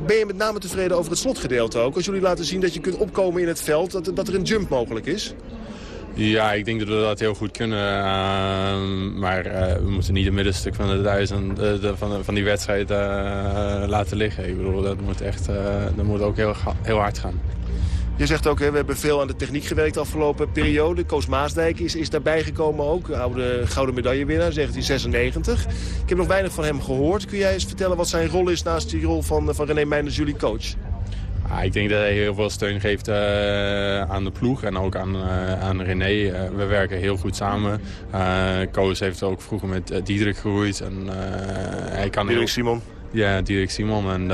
Ben je met name tevreden over het slotgedeelte ook? Als jullie laten zien dat je kunt opkomen in het veld, dat, dat er een jump mogelijk is? Ja, ik denk dat we dat heel goed kunnen. Uh, maar uh, we moeten niet het middenstuk van, de duizend, uh, de, van, van die wedstrijd eh, laten liggen. Ik bedoel, dat moet, echt, dat moet ook heel, heel hard gaan. Je zegt ook, hè, we hebben veel aan de techniek gewerkt de afgelopen periode. Koos Maasdijk is, is daarbij gekomen ook. Oude gouden medaillewinnaar, 1996. Ik heb nog weinig van hem gehoord. Kun jij eens vertellen wat zijn rol is naast die rol van, van René Meijners, jullie coach? Ah, ik denk dat hij heel veel steun geeft uh, aan de ploeg en ook aan, uh, aan René. Uh, we werken heel goed samen. Koos heeft ook vroeger met Diederik geroeid. En, hij kan Diederik Simon? Ja, Diederik Simon. En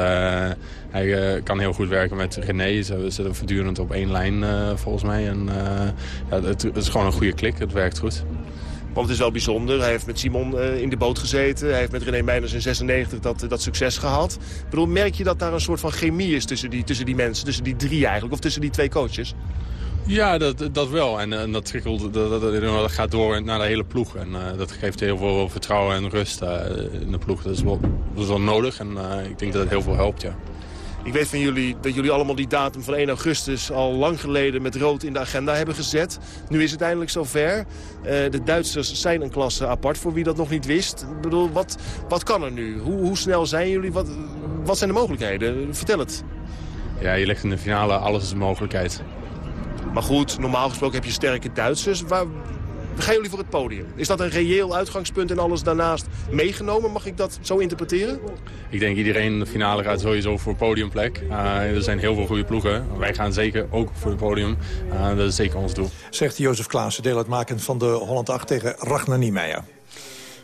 hij kan heel goed werken met René. Ze zitten voortdurend op één lijn volgens mij. En, ja, het, het is gewoon een goede klik. Het werkt goed. Want het is wel bijzonder. Hij heeft met Simon uh, in de boot gezeten. Hij heeft met René Meijners in 96 dat, dat succes gehad. Ik bedoel, merk je dat daar een soort van chemie is tussen die, tussen die mensen? Tussen die drie eigenlijk? Of tussen die twee coaches? Ja, dat, dat wel. En, en dat, trikkelt, dat, dat, dat, gaat door naar de hele ploeg. En dat geeft heel veel vertrouwen en rust in de ploeg. Dat is wel, dat is wel nodig en ik denk dat het heel veel helpt, ja. Ik weet van jullie dat jullie allemaal die datum van 1 augustus... al lang geleden met rood in de agenda hebben gezet. Nu is het eindelijk zover. Uh, de Duitsers zijn een klasse apart, voor wie dat nog niet wist. Ik bedoel, wat, wat kan er nu? Hoe, hoe snel zijn jullie? Wat, wat zijn de mogelijkheden? Vertel het. Ja, je legt in de finale alles is een mogelijkheid. Maar goed, normaal gesproken heb je sterke Duitsers. Waar, gaan jullie voor het podium? Is dat een reëel uitgangspunt en alles daarnaast meegenomen? Mag ik dat zo interpreteren? Ik denk iedereen in de finale gaat sowieso voor podiumplek. Uh, er zijn heel veel goede ploegen. Wij gaan zeker ook voor het podium. Uh, dat is zeker ons doel. Zegt Jozef Klaassen, deel uitmakend van de Holland 8 tegen Ragnar Niemeyer.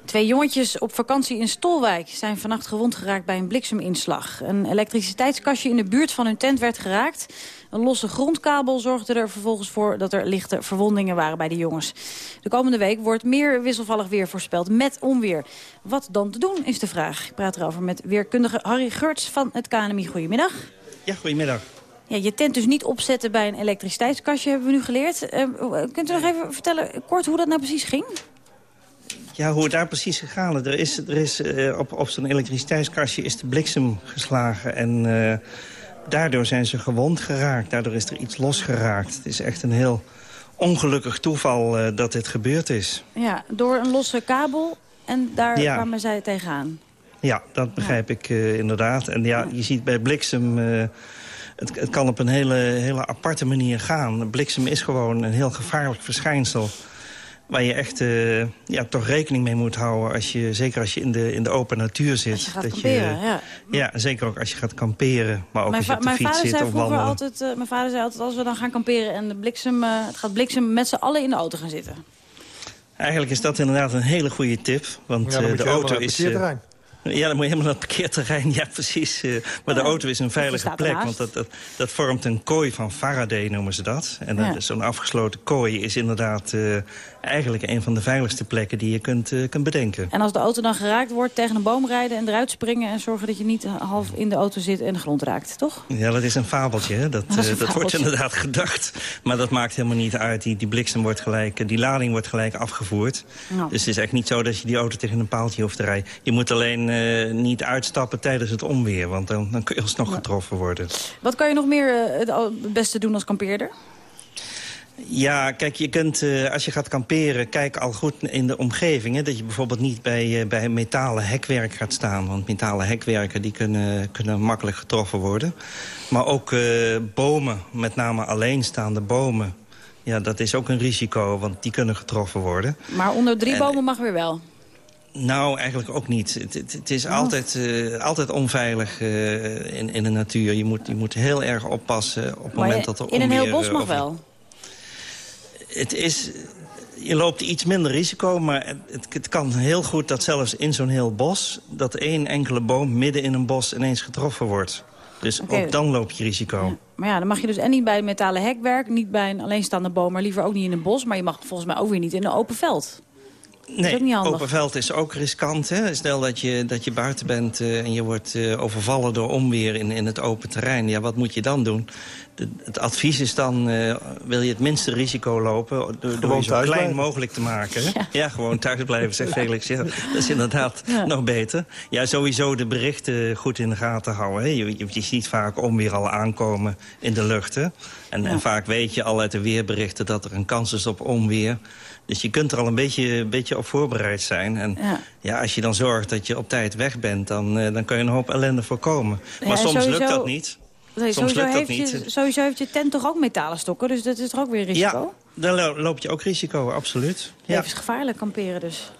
Twee jongetjes op vakantie in Stolwijk zijn vannacht gewond geraakt bij een blikseminslag. Een elektriciteitskastje in de buurt van hun tent werd geraakt. Een losse grondkabel zorgde er vervolgens voor dat er lichte verwondingen waren bij de jongens. De komende week wordt meer wisselvallig weer voorspeld met onweer. Wat dan te doen is de vraag. Ik praat erover met weerkundige Harry Geurts van het KNMI. Goedemiddag. Ja, goedemiddag. Ja, je tent dus niet opzetten bij een elektriciteitskastje, hebben we nu geleerd. Uh, kunt u nog even vertellen kort hoe dat nou precies ging? Ja, hoe het daar precies gegaan is. Er is, er is uh, op, op zo'n elektriciteitskastje is de bliksem geslagen. En uh, daardoor zijn ze gewond geraakt. Daardoor is er iets losgeraakt. Het is echt een heel ongelukkig toeval uh, dat dit gebeurd is. Ja, door een losse kabel en daar ja. kwamen zij tegenaan. Ja, dat begrijp ja. ik inderdaad. En ja, je ziet bij bliksem... Het, het, kan op een hele, hele aparte manier gaan. Bliksem is gewoon een heel gevaarlijk verschijnsel waar je echt uh, ja, toch rekening mee moet houden. Als je, zeker als je in de, in de open natuur zit. Als je gaat dat kamperen, je, ja. Ja, zeker ook als je gaat kamperen. Maar ook mijn als je op de fiets zit of wandelen. Altijd, uh, mijn vader zei altijd, als we dan gaan kamperen en de bliksem, uh, het gaat bliksem met z'n allen in de auto gaan zitten. Eigenlijk is dat inderdaad een hele goede tip. Want ja, de auto is... Ja, dan moet je helemaal naar het parkeerterrein. (laughs) Ja, precies. Uh, maar de auto is een veilige plek. Want dat, dat, dat, vormt een kooi van Faraday, noemen ze dat. En ja. zo'n afgesloten kooi is inderdaad uh, eigenlijk een van de veiligste plekken die je kunt, uh, kunt bedenken. En als de auto dan geraakt wordt, tegen een boom rijden en eruit springen... en zorgen dat je niet half in de auto zit en de grond raakt, toch? Ja, dat is een fabeltje. Hè? Dat, (laughs) dat, dat wordt inderdaad (laughs) gedacht. Maar dat maakt helemaal niet uit. Die, die bliksem wordt gelijk, die lading wordt gelijk afgevoerd. Nou. Dus het is echt niet zo dat je die auto tegen een paaltje hoeft te rijden. Je moet alleen uh, niet uitstappen tijdens het onweer. Want dan, dan kun je alsnog ja. getroffen worden. Wat kan je nog meer het beste doen als kampeerder? Ja, kijk, je kunt, uh, als je gaat kamperen, kijk al goed in de omgeving. Hè, dat je bijvoorbeeld niet bij, uh, bij metalen hekwerk gaat staan. Want metalen hekwerken die kunnen, kunnen makkelijk getroffen worden. Maar ook uh, bomen, met name alleenstaande bomen. Ja, dat is ook een risico, want die kunnen getroffen worden. Maar onder drie en, bomen mag weer wel? Nou, eigenlijk ook niet. Het, het, het is oh. altijd, uh, altijd onveilig uh, in, in de natuur. Je moet, je moet heel erg oppassen op het moment dat er In een heel bos mag wel? Het is, je loopt iets minder risico, maar het, het kan heel goed dat zelfs in zo'n heel bos... dat één enkele boom midden in een bos ineens getroffen wordt. Dus okay. ook dan loop je risico. Ja. Maar ja, dan mag je dus en niet bij metalen hekwerk... niet bij een alleenstaande boom, maar liever ook niet in een bos... maar je mag volgens mij ook weer niet in een open veld. Nee, open veld is ook riskant. Hè? Stel dat je, dat je buiten bent uh, en je wordt uh, overvallen door onweer in, in het open terrein. Ja, wat moet je dan doen? De, het advies is dan, uh, wil je het minste risico lopen... door, door je zo klein blijven. mogelijk te maken. Ja. ja. gewoon thuis blijven, zegt (laughs) Felix. Ja, dat is inderdaad ja. nog beter. Ja, sowieso de berichten goed in de gaten houden. Hè? Je, je, je ziet vaak onweer al aankomen in de lucht. Hè? En, en vaak weet je al uit de weerberichten dat er een kans is op onweer... Dus je kunt er al een beetje, een beetje op voorbereid zijn. En ja. ja. als je dan zorgt dat je op tijd weg bent, dan, uh, dan kun je een hoop ellende voorkomen. Maar ja, soms sowieso, lukt dat niet. Nee, soms lukt dat niet. Je, sowieso heeft je tent toch ook metalen stokken, dus dat is toch ook weer risico? Ja, dan loop je ook risico, absoluut. Ja. is gevaarlijk kamperen dus.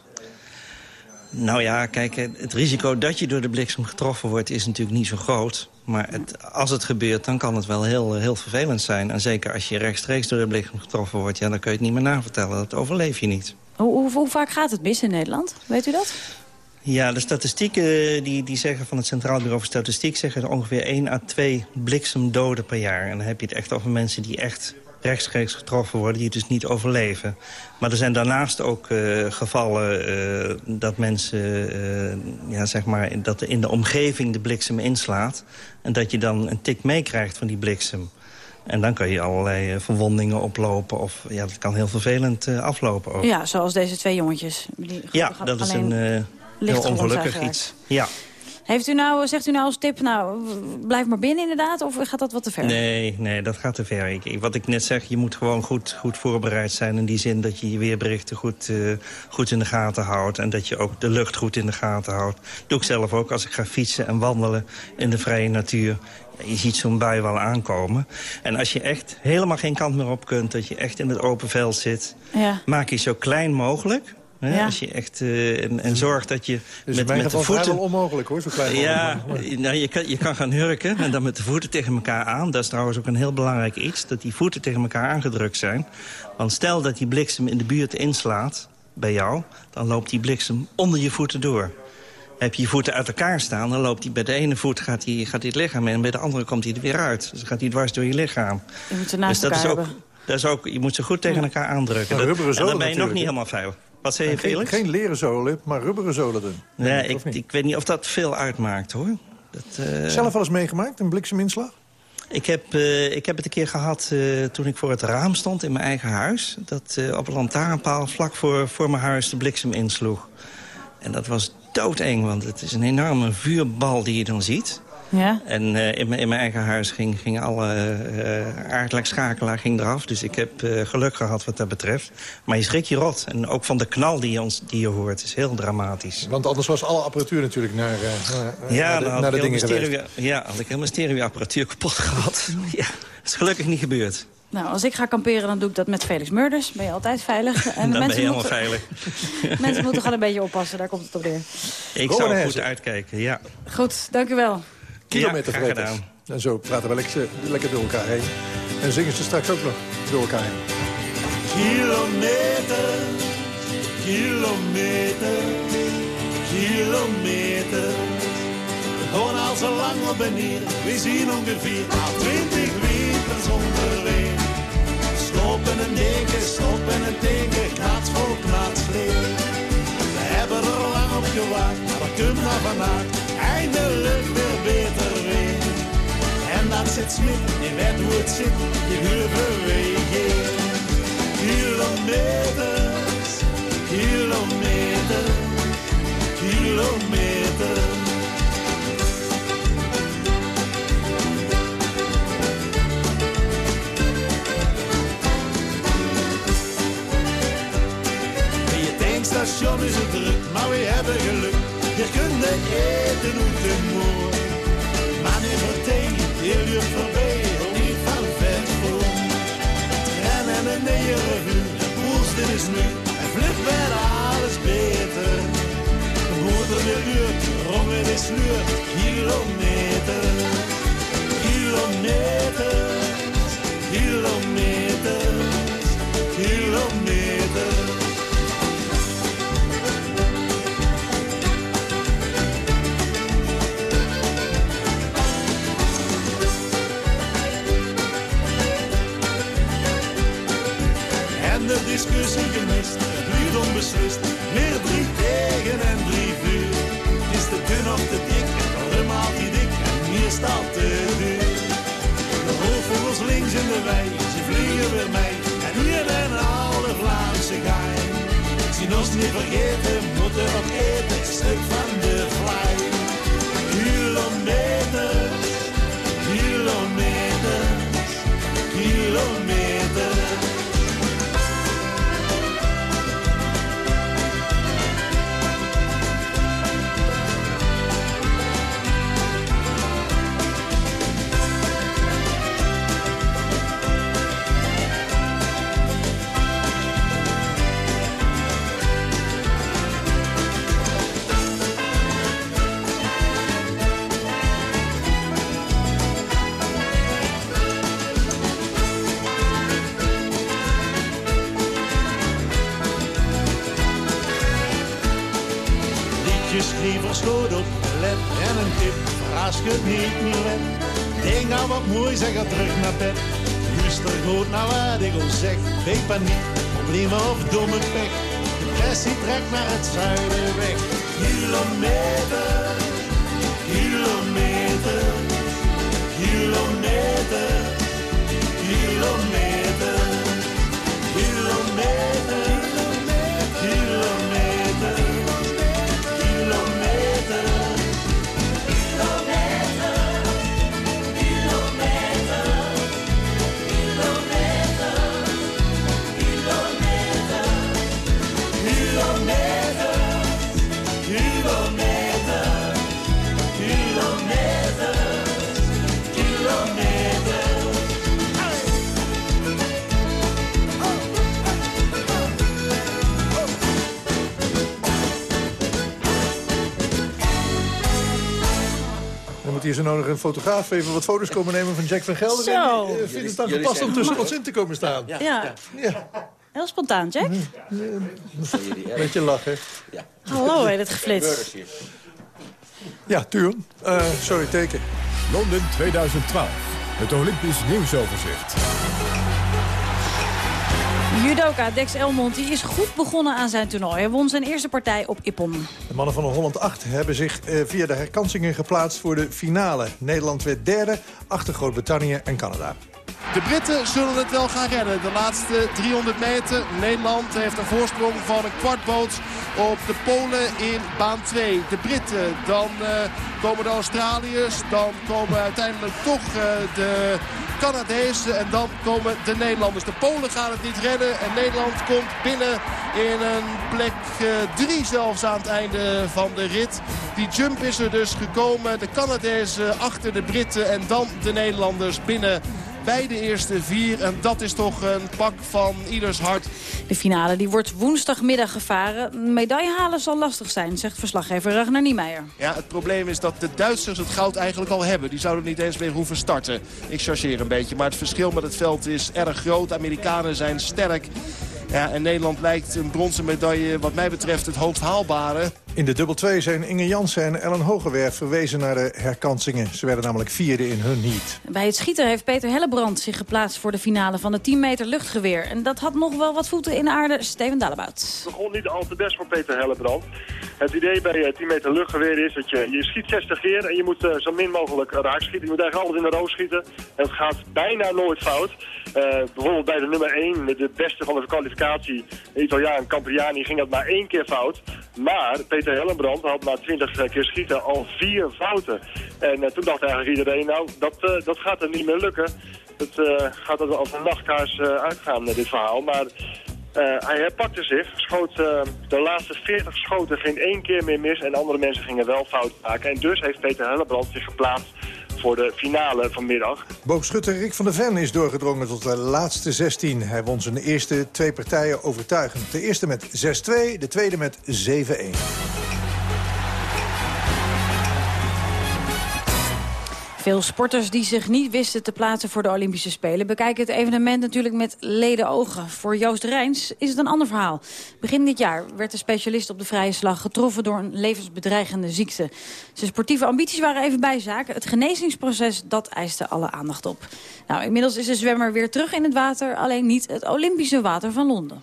Nou ja, kijk, het risico dat je door de bliksem getroffen wordt... is natuurlijk niet zo groot. Maar het, als het gebeurt, dan kan het wel heel, heel vervelend zijn. En zeker als je rechtstreeks door de bliksem getroffen wordt... Ja, dan kun je het niet meer navertellen. Dat overleef je niet. Hoe, hoe, hoe vaak gaat het mis in Nederland? Weet u dat? Ja, de statistieken die, die zeggen van het Centraal Bureau voor Statistiek... zeggen ongeveer 1 à 2 bliksemdoden per jaar. En dan heb je het echt over mensen die echt rechtstreeks getroffen worden... die dus niet overleven. Maar er zijn daarnaast ook uh, gevallen uh, dat mensen... Uh, ja, zeg maar, dat in de omgeving de bliksem inslaat... en dat je dan een tik meekrijgt van die bliksem. En dan kan je allerlei verwondingen oplopen. Of ja, dat kan heel vervelend aflopen ook. Ja, zoals deze twee jongetjes. Die ja, dat is een heel ongelukkig iets. Ja. Heeft u nou, zegt u nou als tip, nou, blijf maar binnen inderdaad? Of gaat dat wat te ver? Nee, nee dat gaat te ver. Ik, wat ik net zeg, je moet gewoon goed, goed voorbereid zijn... in die zin dat je je weerberichten goed, uh, goed in de gaten houdt... en dat je ook de lucht goed in de gaten houdt. doe ik zelf ook als ik ga fietsen en wandelen in de vrije natuur. Je ziet zo'n bui wel aankomen. En als je echt helemaal geen kant meer op kunt... dat je echt in het open veld zit... Ja. maak je zo klein mogelijk... Ja. Als je echt uh, en, en zorgt dat je dus met, met de voeten... wel onmogelijk hoor, zo klein Ja, nou, je, kan, je kan gaan hurken en dan met de voeten tegen elkaar aan. Dat is trouwens ook een heel belangrijk iets, dat die voeten tegen elkaar aangedrukt zijn. Want stel dat die bliksem in de buurt inslaat bij jou... dan loopt die bliksem onder je voeten door. Heb je je voeten uit elkaar staan, dan loopt hij bij de ene voet gaat hij, gaat hij het lichaam in... en bij de andere komt hij er weer uit. Dus dan gaat hij dwars door je lichaam. Je moet ze naast dus dat is ook, dat is ook, je moet ze goed tegen elkaar aandrukken. Nou, dat, en dan ben je nog niet helemaal veilig. Wat zei je, Felix? Geen, leren zolen, maar rubberen zolen doen. Nee, ik, ik, weet niet of dat veel uitmaakt, hoor. Dat, uh... Zelf wel eens meegemaakt, een blikseminslag? Ik heb, uh, ik heb het een keer gehad uh, toen ik voor het raam stond in mijn eigen huis. Dat op een lantaarnpaal vlak voor, voor mijn huis de bliksem insloeg. En dat was doodeng, want het is een enorme vuurbal die je dan ziet. Ja. En uh, in, mijn, in, mijn eigen huis ging, ging alle uh, aardelijk schakelaar ging eraf. Dus ik heb uh, geluk gehad wat dat betreft. Maar je schrik je rot. En ook van de knal die je, ons, die je hoort is heel dramatisch. Want anders was alle apparatuur natuurlijk naar, ja, naar de, naar de dingen geweest. Ja, had ik helemaal stereoapparatuur kapot gehad. (laughs) ja, dat is gelukkig niet gebeurd. Nou, als ik ga kamperen, dan doe ik dat met Felix Murders. Ben je altijd veilig. (laughs) En dan mensen ben je helemaal moeten, veilig. (laughs) mensen moeten gewoon een beetje oppassen, daar komt het op neer. Ik zou goed uitkijken, ja. Goed, dank u wel kilometervreters. Ja, en zo praten we lekker, lekker door elkaar heen. En zingen ze straks ook nog door elkaar heen. Kilometer, kilometer, kilometer. We gaan al zo lang op en neer. We zien ongeveer al twintig winters onderweg. Stoppen en denken, stoppen en denken, knats voor knats leeg. We hebben er lang op gewacht, maar we kunnen naar vandaag eindelijk weer beter weer. En dat zit smit, hoe het zit, je bewegen. Kilometers, kilometers, kilometers. station is het druk, maar we hebben geluk. Kunt eten hoe de moer. Maar nu meteen, heel uur voorbij, niet van vet voor. Rennen en een revue, poelsten is nu. En flip werd alles beter. De moeder weer duurt, rongen is sluurt. Kilometer, te duur. De links in de wei. Ze vliegen weer mee. En hier en alle Vlaamse gein. Zien ons niet vergeten. Moeten nog eten. Het stuk van de vlaai. Kilometers. Kilometers. Kilometers. Mooi, zeg er terug naar bed. Luister goed naar wat ik al zeg, geen paniek, problemen of domme pech. Depressie trekt naar het zuiden weg. Kilometer, is er nodig een fotograaf even wat foto's komen nemen van Jack van Gelder. Zo. En, uh, vindt het dan gepast om tussen ons in te komen staan? Ja. ja. ja. Heel spontaan, Jack. Beetje lachen. Ja. Hallo, heet het geflitst. Ja, Tuurn. Uh, sorry, teken. Londen 2012. Het Olympisch nieuwsoverzicht. Judoka Dex Elmond die is goed begonnen aan zijn toernooi. Hij won zijn eerste partij op Ippon. De mannen van Holland 8 hebben zich uh, via de herkansingen geplaatst voor de finale. Nederland werd derde, achter Groot-Brittannië en Canada. De Britten zullen het wel gaan redden. De laatste 300 meter. Nederland heeft een voorsprong van een kwartboot op de Polen in baan 2. De Britten, dan uh, komen de Australiërs, dan komen uiteindelijk toch uh, de Canadezen en dan komen de Nederlanders. De Polen gaan het niet redden en Nederland komt binnen in een plek 3 uh, zelfs aan het einde van de rit. Die jump is er dus gekomen. De Canadezen achter de Britten en dan de Nederlanders binnen bij de eerste vier. En dat is toch een pak van ieders hart. De finale die wordt woensdagmiddag gevaren. Medaille halen zal lastig zijn, zegt verslaggever Ragnar Niemeyer. Ja, het probleem is dat de Duitsers het goud eigenlijk al hebben. Die zouden niet eens meer hoeven starten. Ik chargeer een beetje, maar het verschil met het veld is erg groot. De Amerikanen zijn sterk. Ja, en Nederland lijkt een bronzen medaille wat mij betreft het hoogst haalbare. In de dubbel 2 zijn Inge Jansen en Ellen Hogewerf verwezen naar de herkansingen. Ze werden namelijk vierde in hun heat. Bij het schieten heeft Peter Hellebrand zich geplaatst voor de finale van de 10 meter luchtgeweer. En dat had nog wel wat voeten in de aarde. Steven Dalebout. Het begon niet al te best voor Peter Hellebrand. Het idee bij 10 meter luchtgeweer is dat je, je schiet 60 keer en je moet uh, zo min mogelijk raak schieten. Je moet eigenlijk alles in de roos schieten. En het gaat bijna nooit fout. Uh, bijvoorbeeld bij de nummer 1, de beste van de kwalificatie, de Italiaan Campriani, ging dat maar één keer fout. Maar Peter Hellenbrand had na 20 keer schieten al vier fouten. En uh, toen dacht eigenlijk iedereen, nou, dat, uh, dat gaat er niet meer lukken. Het gaat er als een nachtkaars uitgaan, dit verhaal. Maar hij herpakte zich, schoot de laatste 40 schoten, geen één keer meer mis. En andere mensen gingen wel fout maken. En dus heeft Peter Hellenbrand zich geplaatst voor de finale vanmiddag. Boogschutter Rick van der Ven is doorgedrongen tot de laatste 16. Hij won zijn eerste twee partijen overtuigend. De eerste met 6-2, de tweede met 7-1. Veel sporters die zich niet wisten te plaatsen voor de Olympische Spelen... bekijken het evenement natuurlijk met leden ogen. Voor Joost Rijns is het een ander verhaal. Begin dit jaar werd de specialist op de vrije slag getroffen... door een levensbedreigende ziekte. Zijn sportieve ambities waren even bijzaken. Het genezingsproces, dat eiste alle aandacht op. Nou, inmiddels is de zwemmer weer terug in het water... alleen niet het Olympische water van Londen.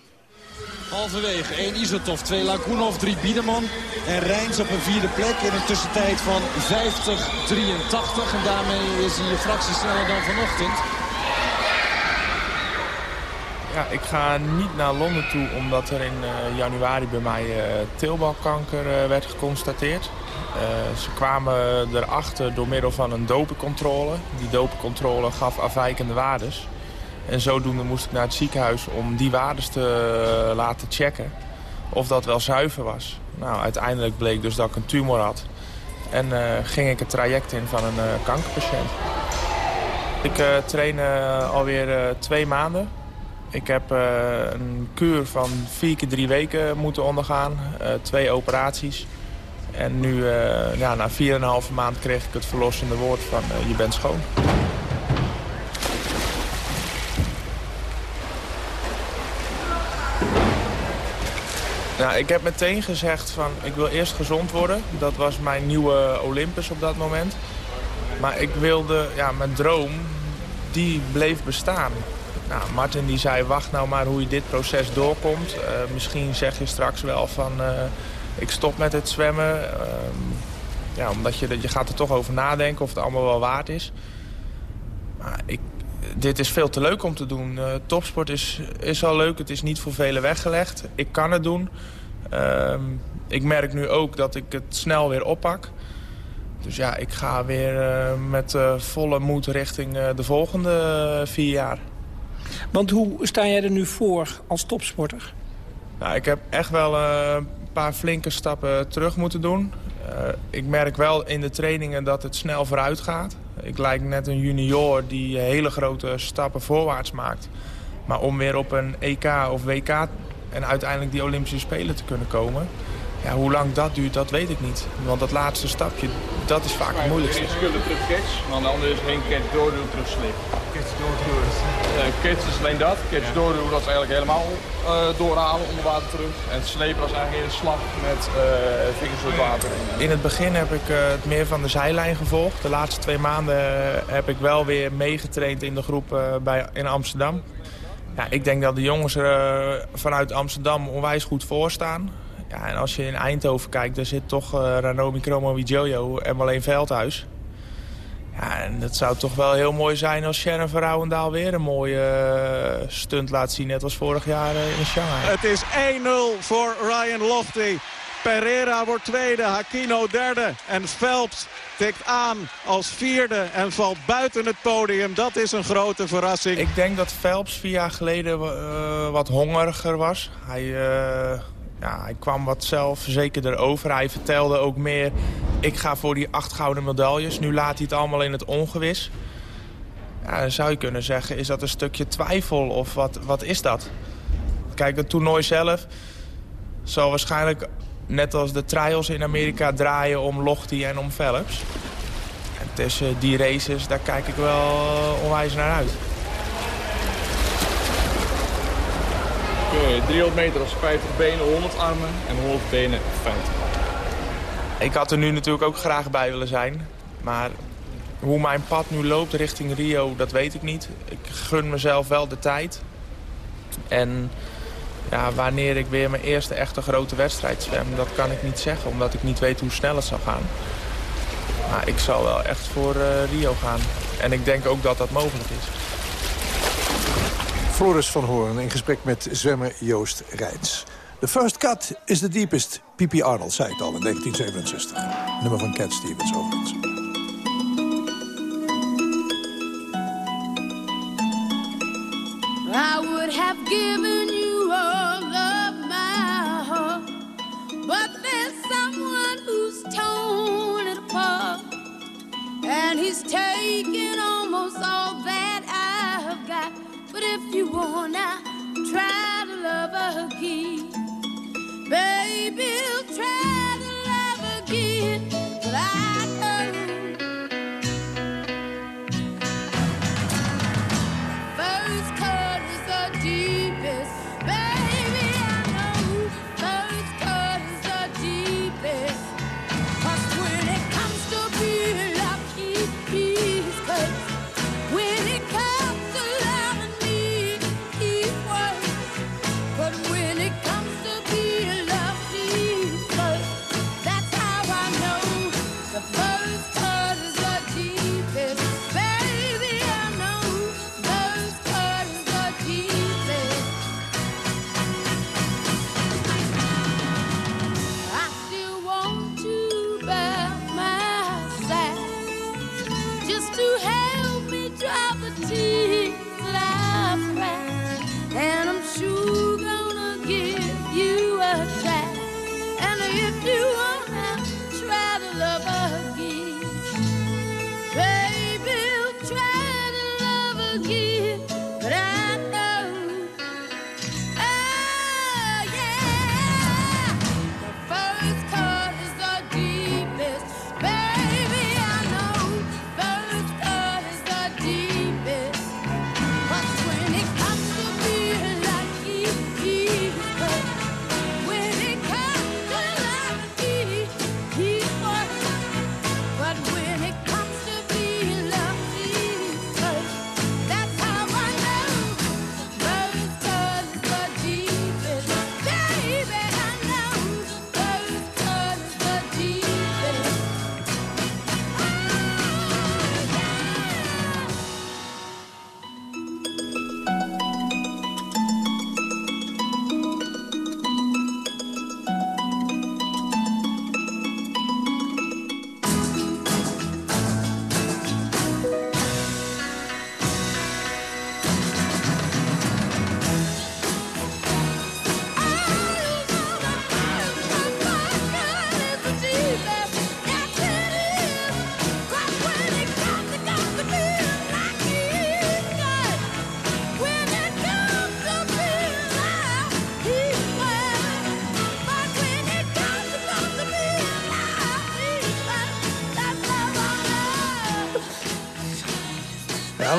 Halverwege 1 Isotov, 2 Lagunov, 3 Biederman en Rijns op een vierde plek in een tussentijd van 50-83. En daarmee is hij een fractie sneller dan vanochtend. Ja, ik ga niet naar Londen toe omdat er in uh, januari bij mij uh, teelbalkanker uh, werd geconstateerd. ze kwamen erachter door middel van een dopencontrole. Die dopencontrole gaf afwijkende waardes. En zodoende moest ik naar het ziekenhuis om die waardes te laten checken. Of dat wel zuiver was. Nou, uiteindelijk bleek dus dat ik een tumor had. En uh, ging ik het traject in van een uh, kankerpatiënt. Ik uh, train alweer twee maanden. Ik heb een kuur van vier keer drie weken moeten ondergaan. twee operaties. En nu, ja, na 4,5 maand kreeg ik het verlossende woord van je bent schoon. Nou, ik heb meteen gezegd van ik wil eerst gezond worden. Dat was mijn nieuwe Olympus op dat moment. Maar ik wilde, ja, mijn droom, die bleef bestaan. Nou, Martin die zei, wacht nou maar hoe je dit proces doorkomt. Uh, misschien zeg je straks wel van, uh, ik stop met het zwemmen. Uh, ja, omdat je, je gaat er toch over nadenken of het allemaal wel waard is. Maar ik, dit is veel te leuk om te doen. Uh, topsport is, is al leuk, het is niet voor velen weggelegd. Ik kan het doen. Uh, ik merk nu ook dat ik het snel weer oppak. Dus ja, ik ga weer uh, met uh, volle moed richting de volgende vier jaar. Want hoe sta jij er nu voor als topsporter? Nou, ik heb echt wel een paar flinke stappen terug moeten doen. ik merk wel in de trainingen dat het snel vooruit gaat. Ik lijk net een junior die hele grote stappen voorwaarts maakt. Maar om weer op een EK of WK en uiteindelijk die Olympische Spelen te kunnen komen... Ja, hoe lang dat duurt, dat weet ik niet. Want dat laatste stapje, dat is vaak het moeilijkste. Eén skullen terug catch, maar de andere is geen catch doorduw terug slip. Catch. Uh, catch is alleen dat. Catch doorduw, dat is eigenlijk helemaal uh, doorhalen onder water terug. En slepen was eigenlijk een slag met uh, vingers door water. In het begin heb ik het meer van de zijlijn gevolgd. De laatste twee maanden heb ik wel weer meegetraind in de groep bij, in Amsterdam. Ja, ik denk dat de jongens er vanuit Amsterdam onwijs goed voor staan. Ja, en als je in Eindhoven kijkt, daar zit toch uh, Ranomi Kromo Jojo en alleen Veldhuis. Ja, en het zou toch wel heel mooi zijn als Sharon Verrouwendaal weer een mooie uh, stunt laat zien. Net als vorig jaar uh, in Shanghai. Het is 1-0 voor Ryan Lofty. Pereira wordt tweede, Hakino derde. En Phelps tikt aan als vierde en valt buiten het podium. Dat is een grote verrassing. Ik denk dat Phelps vier jaar geleden uh, wat hongeriger was. Hij ja, hij kwam wat zelfverzekerder over. Hij vertelde ook meer, ik ga voor die acht gouden medailles. Nu laat hij het allemaal in het ongewis. Ja, dan zou je kunnen zeggen, is dat een stukje twijfel of wat, wat is dat? Kijk, het toernooi zelf zal waarschijnlijk net als de trials in Amerika draaien om Lochte en om Phelps. En tussen die races, daar kijk ik wel onwijs naar uit. 300 meter als 50 benen, 100 armen en 100 benen 50. Ik had er nu natuurlijk ook graag bij willen zijn. Maar hoe mijn pad nu loopt richting Rio, dat weet ik niet. Ik gun mezelf wel de tijd. En ja, wanneer ik weer mijn eerste echte grote wedstrijd zwem, dat kan ik niet zeggen. Omdat ik niet weet hoe snel het zal gaan. Maar ik zal wel echt voor uh, Rio gaan. En ik denk ook dat dat mogelijk is. Floris van Hoorn in gesprek met zwemmer Joost Rijns. The first cut is the deepest. P.P. Arnold zei het al in 1967. Nummer van Cat Stevens overigens. I would have given you all of my heart But there's someone who's torn it apart And he's taken almost all that But if you wanna try to love again, baby, try to love again.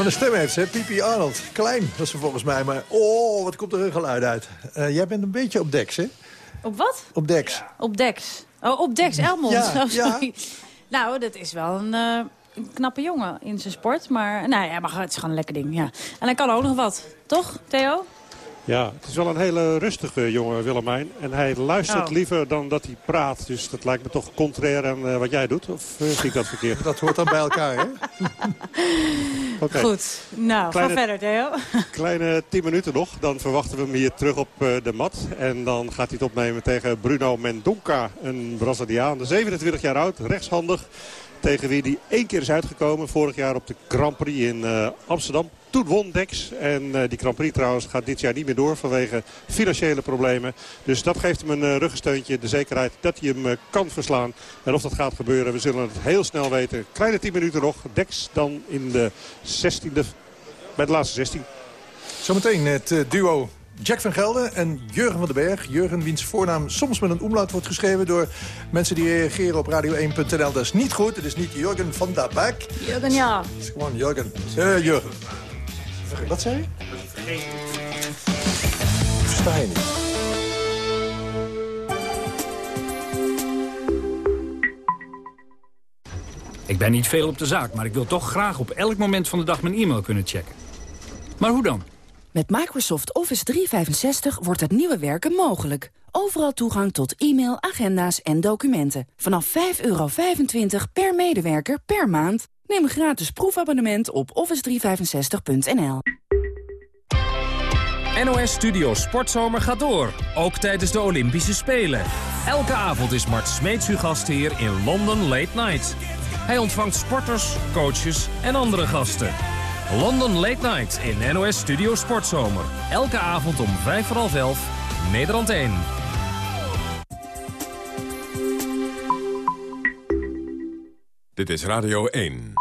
Een stem heeft ze, Pipi Arnold. Klein was ze volgens mij, maar oh, wat komt er een geluid uit. Uh, jij bent een beetje op deks, hè? Op wat? Op deks. Op deks. Oh, op deks Elmond. Ja, (laughs) oh, sorry. ja. Nou, dat is wel een, uh, een, knappe jongen in zijn sport. Maar nou ja, maar het is gewoon een lekker ding. Ja. En hij kan ook nog wat. Toch, Theo? Ja, het is wel een hele rustige jongen, Willemijn. En hij luistert Oh. liever dan dat hij praat. Dus dat lijkt me toch contrair aan eh, wat jij doet. Of uh, zie ik dat verkeerd? Dat hoort dan bij elkaar, hè? (laughs) Oké. Goed. Nou, Kleine- ga verder, Theo. (laughs) Kleine 10 minuten nog. Dan verwachten we hem hier terug op eh, de mat. En dan gaat hij het opnemen tegen Bruno Mendonca. Een Braziliaan, 27 jaar oud, rechtshandig. Tegen wie hij één keer is uitgekomen. Vorig jaar op de Grand Prix in eh, Amsterdam. Toen won Dex. En eh, die Grand Prix trouwens gaat dit jaar niet meer door vanwege financiële problemen. Dus dat geeft hem een eh, ruggensteuntje. De zekerheid dat hij hem eh, kan verslaan. En of dat gaat gebeuren, we zullen het heel snel weten. Kleine 10 minuten nog. Dex dan in de 16e, bij de laatste 16. Zometeen het duo Jack van Gelder en Jurgen van den Berg. Jurgen, wiens voornaam soms met een omlaut wordt geschreven... door mensen die reageren op radio1.nl. Dat is niet goed. Het is niet Jurgen van der Berg. Jurgen, ja. Het is gewoon Jurgen. Jurgen. Wat zei je? Versta je niet. Ik ben niet veel op de zaak, maar ik wil toch graag op elk moment van de dag mijn e-mail kunnen checken. Maar hoe dan? Met Microsoft Office 365 wordt het nieuwe werken mogelijk. Overal toegang tot e-mail, agenda's en documenten. Vanaf 5,25 per medewerker per maand. Neem een gratis proefabonnement op office365.nl. NOS Studio Sportzomer gaat door, ook tijdens de Olympische Spelen. Elke avond is Mart Smeets uw gastheer in London Late Night. Hij ontvangt sporters, coaches en andere gasten. London Late Night in NOS Studio Sportzomer. Elke avond om vijf voor half elf, Nederland 1. Dit is Radio 1.